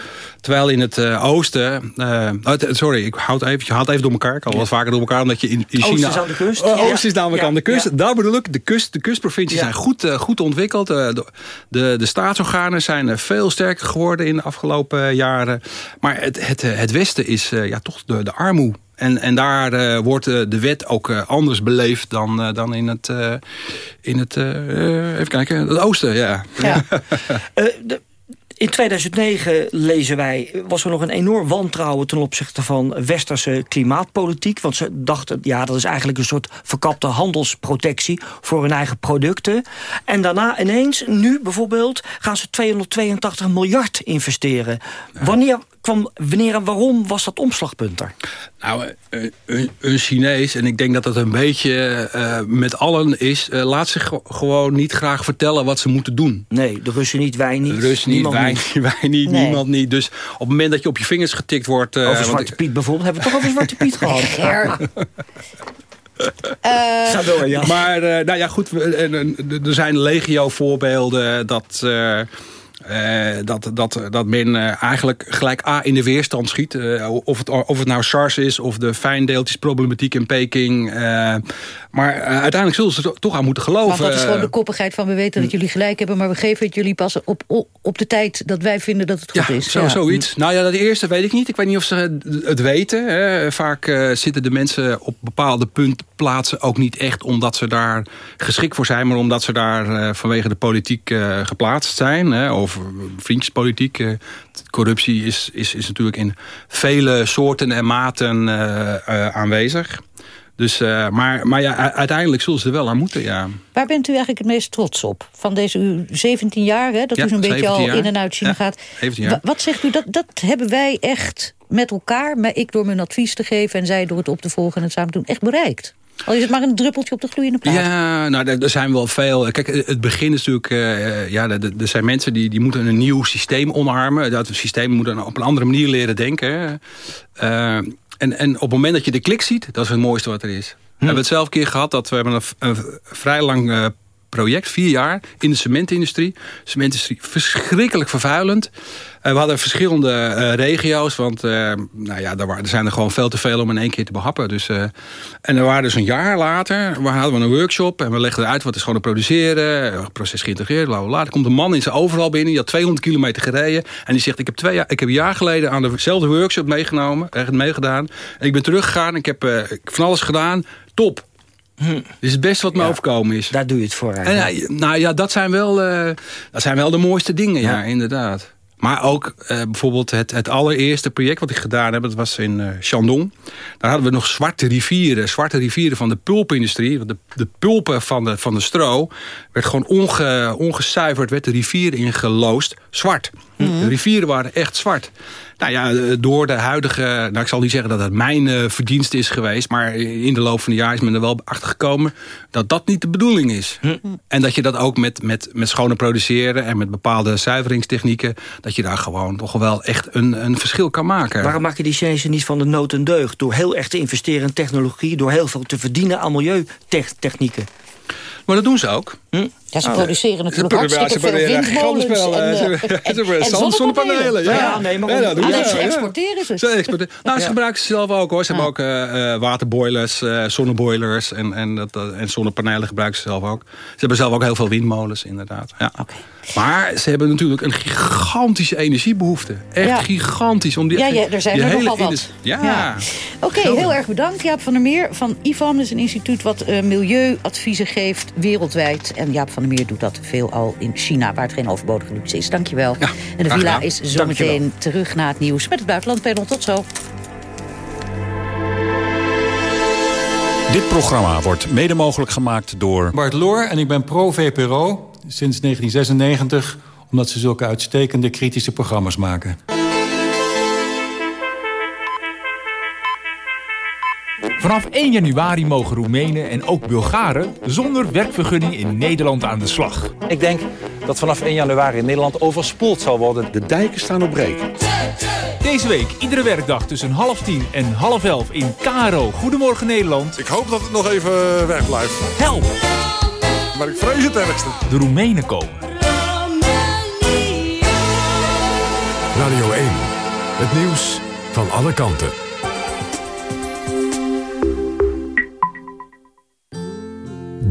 Terwijl in het uh, oosten... Uh, sorry, ik houd even, je haalt even door elkaar. Ik haal wel vaker door elkaar, omdat je in, in China... Oost is aan de kust. Oh, Oost is namelijk aan de kust. Daar bedoel ik, de, kust, de kustprovincies zijn goed, uh, goed ontwikkeld. de, de, de staatsorganen zijn veel sterker geworden in de afgelopen jaren. Maar het, het, het westen is ja, toch de, de armoe. En, en daar uh, wordt uh, de wet ook uh, anders beleefd dan, dan in het, in het even kijken, het oosten. Ja. ja. (laughs) de, in 2009 lezen wij, was er nog een enorm wantrouwen ten opzichte van westerse klimaatpolitiek. Want ze dachten, ja, dat is eigenlijk een soort verkapte handelsprotectie voor hun eigen producten. En daarna ineens, nu bijvoorbeeld, gaan ze 282 miljard investeren. Wanneer kwam, wanneer en waarom was dat omslagpunt er? Nou, een, een, Chinees, en ik denk dat dat een beetje uh, met allen is... Uh, laat zich gewoon niet graag vertellen wat ze moeten doen. Nee, de Russen niet, wij niet. De Russen niet, wij, niet. (laughs) wij niet, nee. niemand niet. Dus op het moment dat je op je vingers getikt wordt... Uh, over Zwarte. Piet bijvoorbeeld, hebben we toch over Zwarte Piet (laughs) gehad? Uh, ja. Maar uh, nou ja, goed, er zijn legio voorbeelden dat... Uh, uh, dat, dat, dat men uh, eigenlijk gelijk A in de weerstand schiet. Uh, of, het, of het nou SARS is of de fijndeeltjesproblematiek in Peking. Maar uiteindelijk zullen ze er toch aan moeten geloven. Want dat is gewoon de koppigheid van we weten dat jullie gelijk hebben... maar we geven het jullie pas op, op, op de tijd dat wij vinden dat het goed ja, is. Zo, ja, zoiets. Nou ja, dat eerste weet ik niet. Ik weet niet of ze het weten. Hè. Vaak zitten de mensen op bepaalde puntplaatsen ook niet echt... omdat ze daar geschikt voor zijn... maar omdat ze daar vanwege de politiek geplaatst zijn. Hè. Of vriendjespolitiek. Corruptie is, is, is natuurlijk in vele soorten en maten aanwezig. Dus, maar, maar ja, uiteindelijk zullen ze er wel aan moeten, ja. Waar bent u eigenlijk het meest trots op? Van deze u 17 jaar, hè, dat ja, u zo'n beetje al jaar. in en uit China ja, gaat. Wat zegt u, dat, dat hebben wij echt met elkaar... maar ik door mijn advies te geven en zij door het op te volgen en het samen te doen... echt bereikt? Al is het maar een druppeltje op de gloeiende plaat. Ja, nou, er zijn wel veel. Kijk, het begin is natuurlijk... Uh, ja, er zijn mensen die, die moeten een nieuw systeem omarmen. Dat systeem moeten op een andere manier leren denken. Uh, en, en op het moment dat je de klik ziet... dat is het mooiste wat er is. Hm. We hebben het zelf een keer gehad... dat we hebben een, een vrij lang uh, project, vier jaar, in de cementindustrie. Cementindustrie, verschrikkelijk vervuilend. Uh, we hadden verschillende uh, regio's, want uh, nou ja, er, er, zijn er gewoon veel te veel om in één keer te behappen. Dus, en er waren dus een jaar later, we hadden we een workshop en we legden uit wat is gewoon te produceren, proces geïntegreerd, bla bla. Er komt een man in zijn overal binnen, die had 200 kilometer gereden en die zegt, ik heb, twee jaar, ik heb een jaar geleden aan dezelfde workshop meegenomen, meegedaan. En ik ben teruggegaan, ik heb van alles gedaan, top. Hm. Is het beste wat me ja, overkomen is. Daar doe je het voor eigenlijk. En, nou ja, dat zijn wel, uh, dat zijn wel de mooiste dingen, ja, ja inderdaad. Maar ook uh, bijvoorbeeld het, het allereerste project wat ik gedaan heb... dat was in uh, Chandon. Daar hadden we nog zwarte rivieren. Zwarte rivieren van de pulpindustrie. De, de pulpen van de, van de stro werd gewoon onge, ongezuiverd... werd de rivier ingeloosd. Zwart. Mm -hmm. De rivieren waren echt zwart. Nou ja, eh, door de huidige... Nou, ik zal niet zeggen dat het mijn uh, verdienst is geweest... maar in de loop van de jaren is men er wel achter gekomen... dat dat niet de bedoeling is. Hm. En dat je dat ook met, met, met schone produceren... en met bepaalde zuiveringstechnieken... dat je daar gewoon toch wel echt een, een verschil kan maken. Waarom maken die Chinezen niet van de nood een deugd? Door heel erg te investeren in technologie... door heel veel te verdienen aan milieutechnieken. Maar dat doen ze ook. Hm? Ja, ze produceren natuurlijk ze hartstikke veel windmolens en, zonnepanelen. (laughs) Ja. ja, nee, maar ja, alleen ze exporteren ze. Ze exporteren. (laughs) Nou, ze gebruiken ze zelf ook hoor. Ze hebben ook uh, waterboilers, uh, zonneboilers en, en, dat, en zonnepanelen gebruiken ze zelf ook. Ze hebben zelf ook heel veel windmolens inderdaad. Ja. Okay. Maar ze hebben natuurlijk een gigantische energiebehoefte. Echt ja. gigantisch. Om die, ja, ja, er zijn er nogal wat. Ja. ja. Oké, okay, heel erg bedankt Jaap van der Meer van IFAM. Dat is een instituut wat uh, milieuadviezen geeft wereldwijd. En Jaap van der Meer doet dat veelal in China, waar het geen overbodige luxe is. Dankjewel. Ja, en de villa is zometeen terug naar het nieuws met het buitenlandpanel. Tot zo. Dit programma wordt mede mogelijk gemaakt door... Bart Loor en ik ben pro-VPRO sinds 1996... omdat ze zulke uitstekende kritische programma's maken. Vanaf 1 januari mogen Roemenen en ook Bulgaren zonder werkvergunning in Nederland aan de slag. Ik denk dat vanaf 1 januari in Nederland overspoeld zal worden. De dijken staan op breek. Deze week, iedere werkdag tussen half tien en half elf in Karo. Goedemorgen Nederland. Ik hoop dat het nog even weg blijft. Help! Maar ik vrees het ergste. De Roemenen komen. Radio 1. Het nieuws van alle kanten.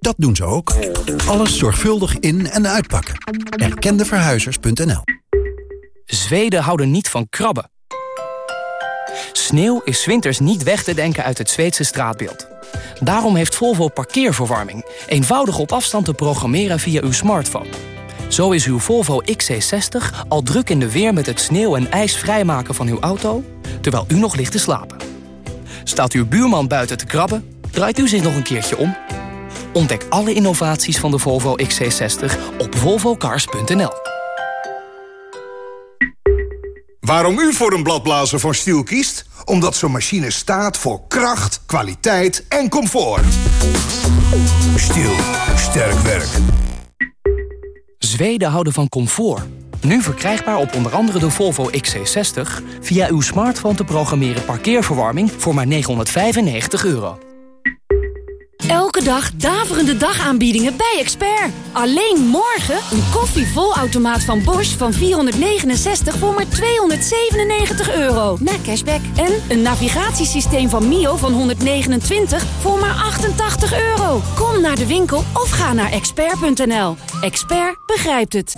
Dat doen ze ook. Alles zorgvuldig in- en uitpakken. Erkendeverhuizers.nl Zweden houden niet van krabben. Sneeuw is winters niet weg te denken uit het Zweedse straatbeeld. Daarom heeft Volvo parkeerverwarming. Eenvoudig op afstand te programmeren via uw smartphone. Zo is uw Volvo XC60 al druk in de weer met het sneeuw en ijs vrijmaken van uw auto... terwijl u nog ligt te slapen. Staat uw buurman buiten te krabben, draait u zich nog een keertje om. Ontdek alle innovaties van de Volvo XC60 op volvocars.nl. Waarom u voor een bladblazer van Stiel kiest? Omdat zo'n machine staat voor kracht, kwaliteit en comfort. Stiel. Sterk werk. Zweden houden van comfort. Nu verkrijgbaar op onder andere de Volvo XC60... via uw smartphone te programmeren parkeerverwarming voor maar 995 euro. Elke dag daverende dagaanbiedingen bij Expert. Alleen morgen een koffie volautomaat van Bosch van 469 voor maar 297 euro. Na cashback. En een navigatiesysteem van Mio van 129 voor maar 88 euro. Kom naar de winkel of ga naar expert.nl. Expert begrijpt het.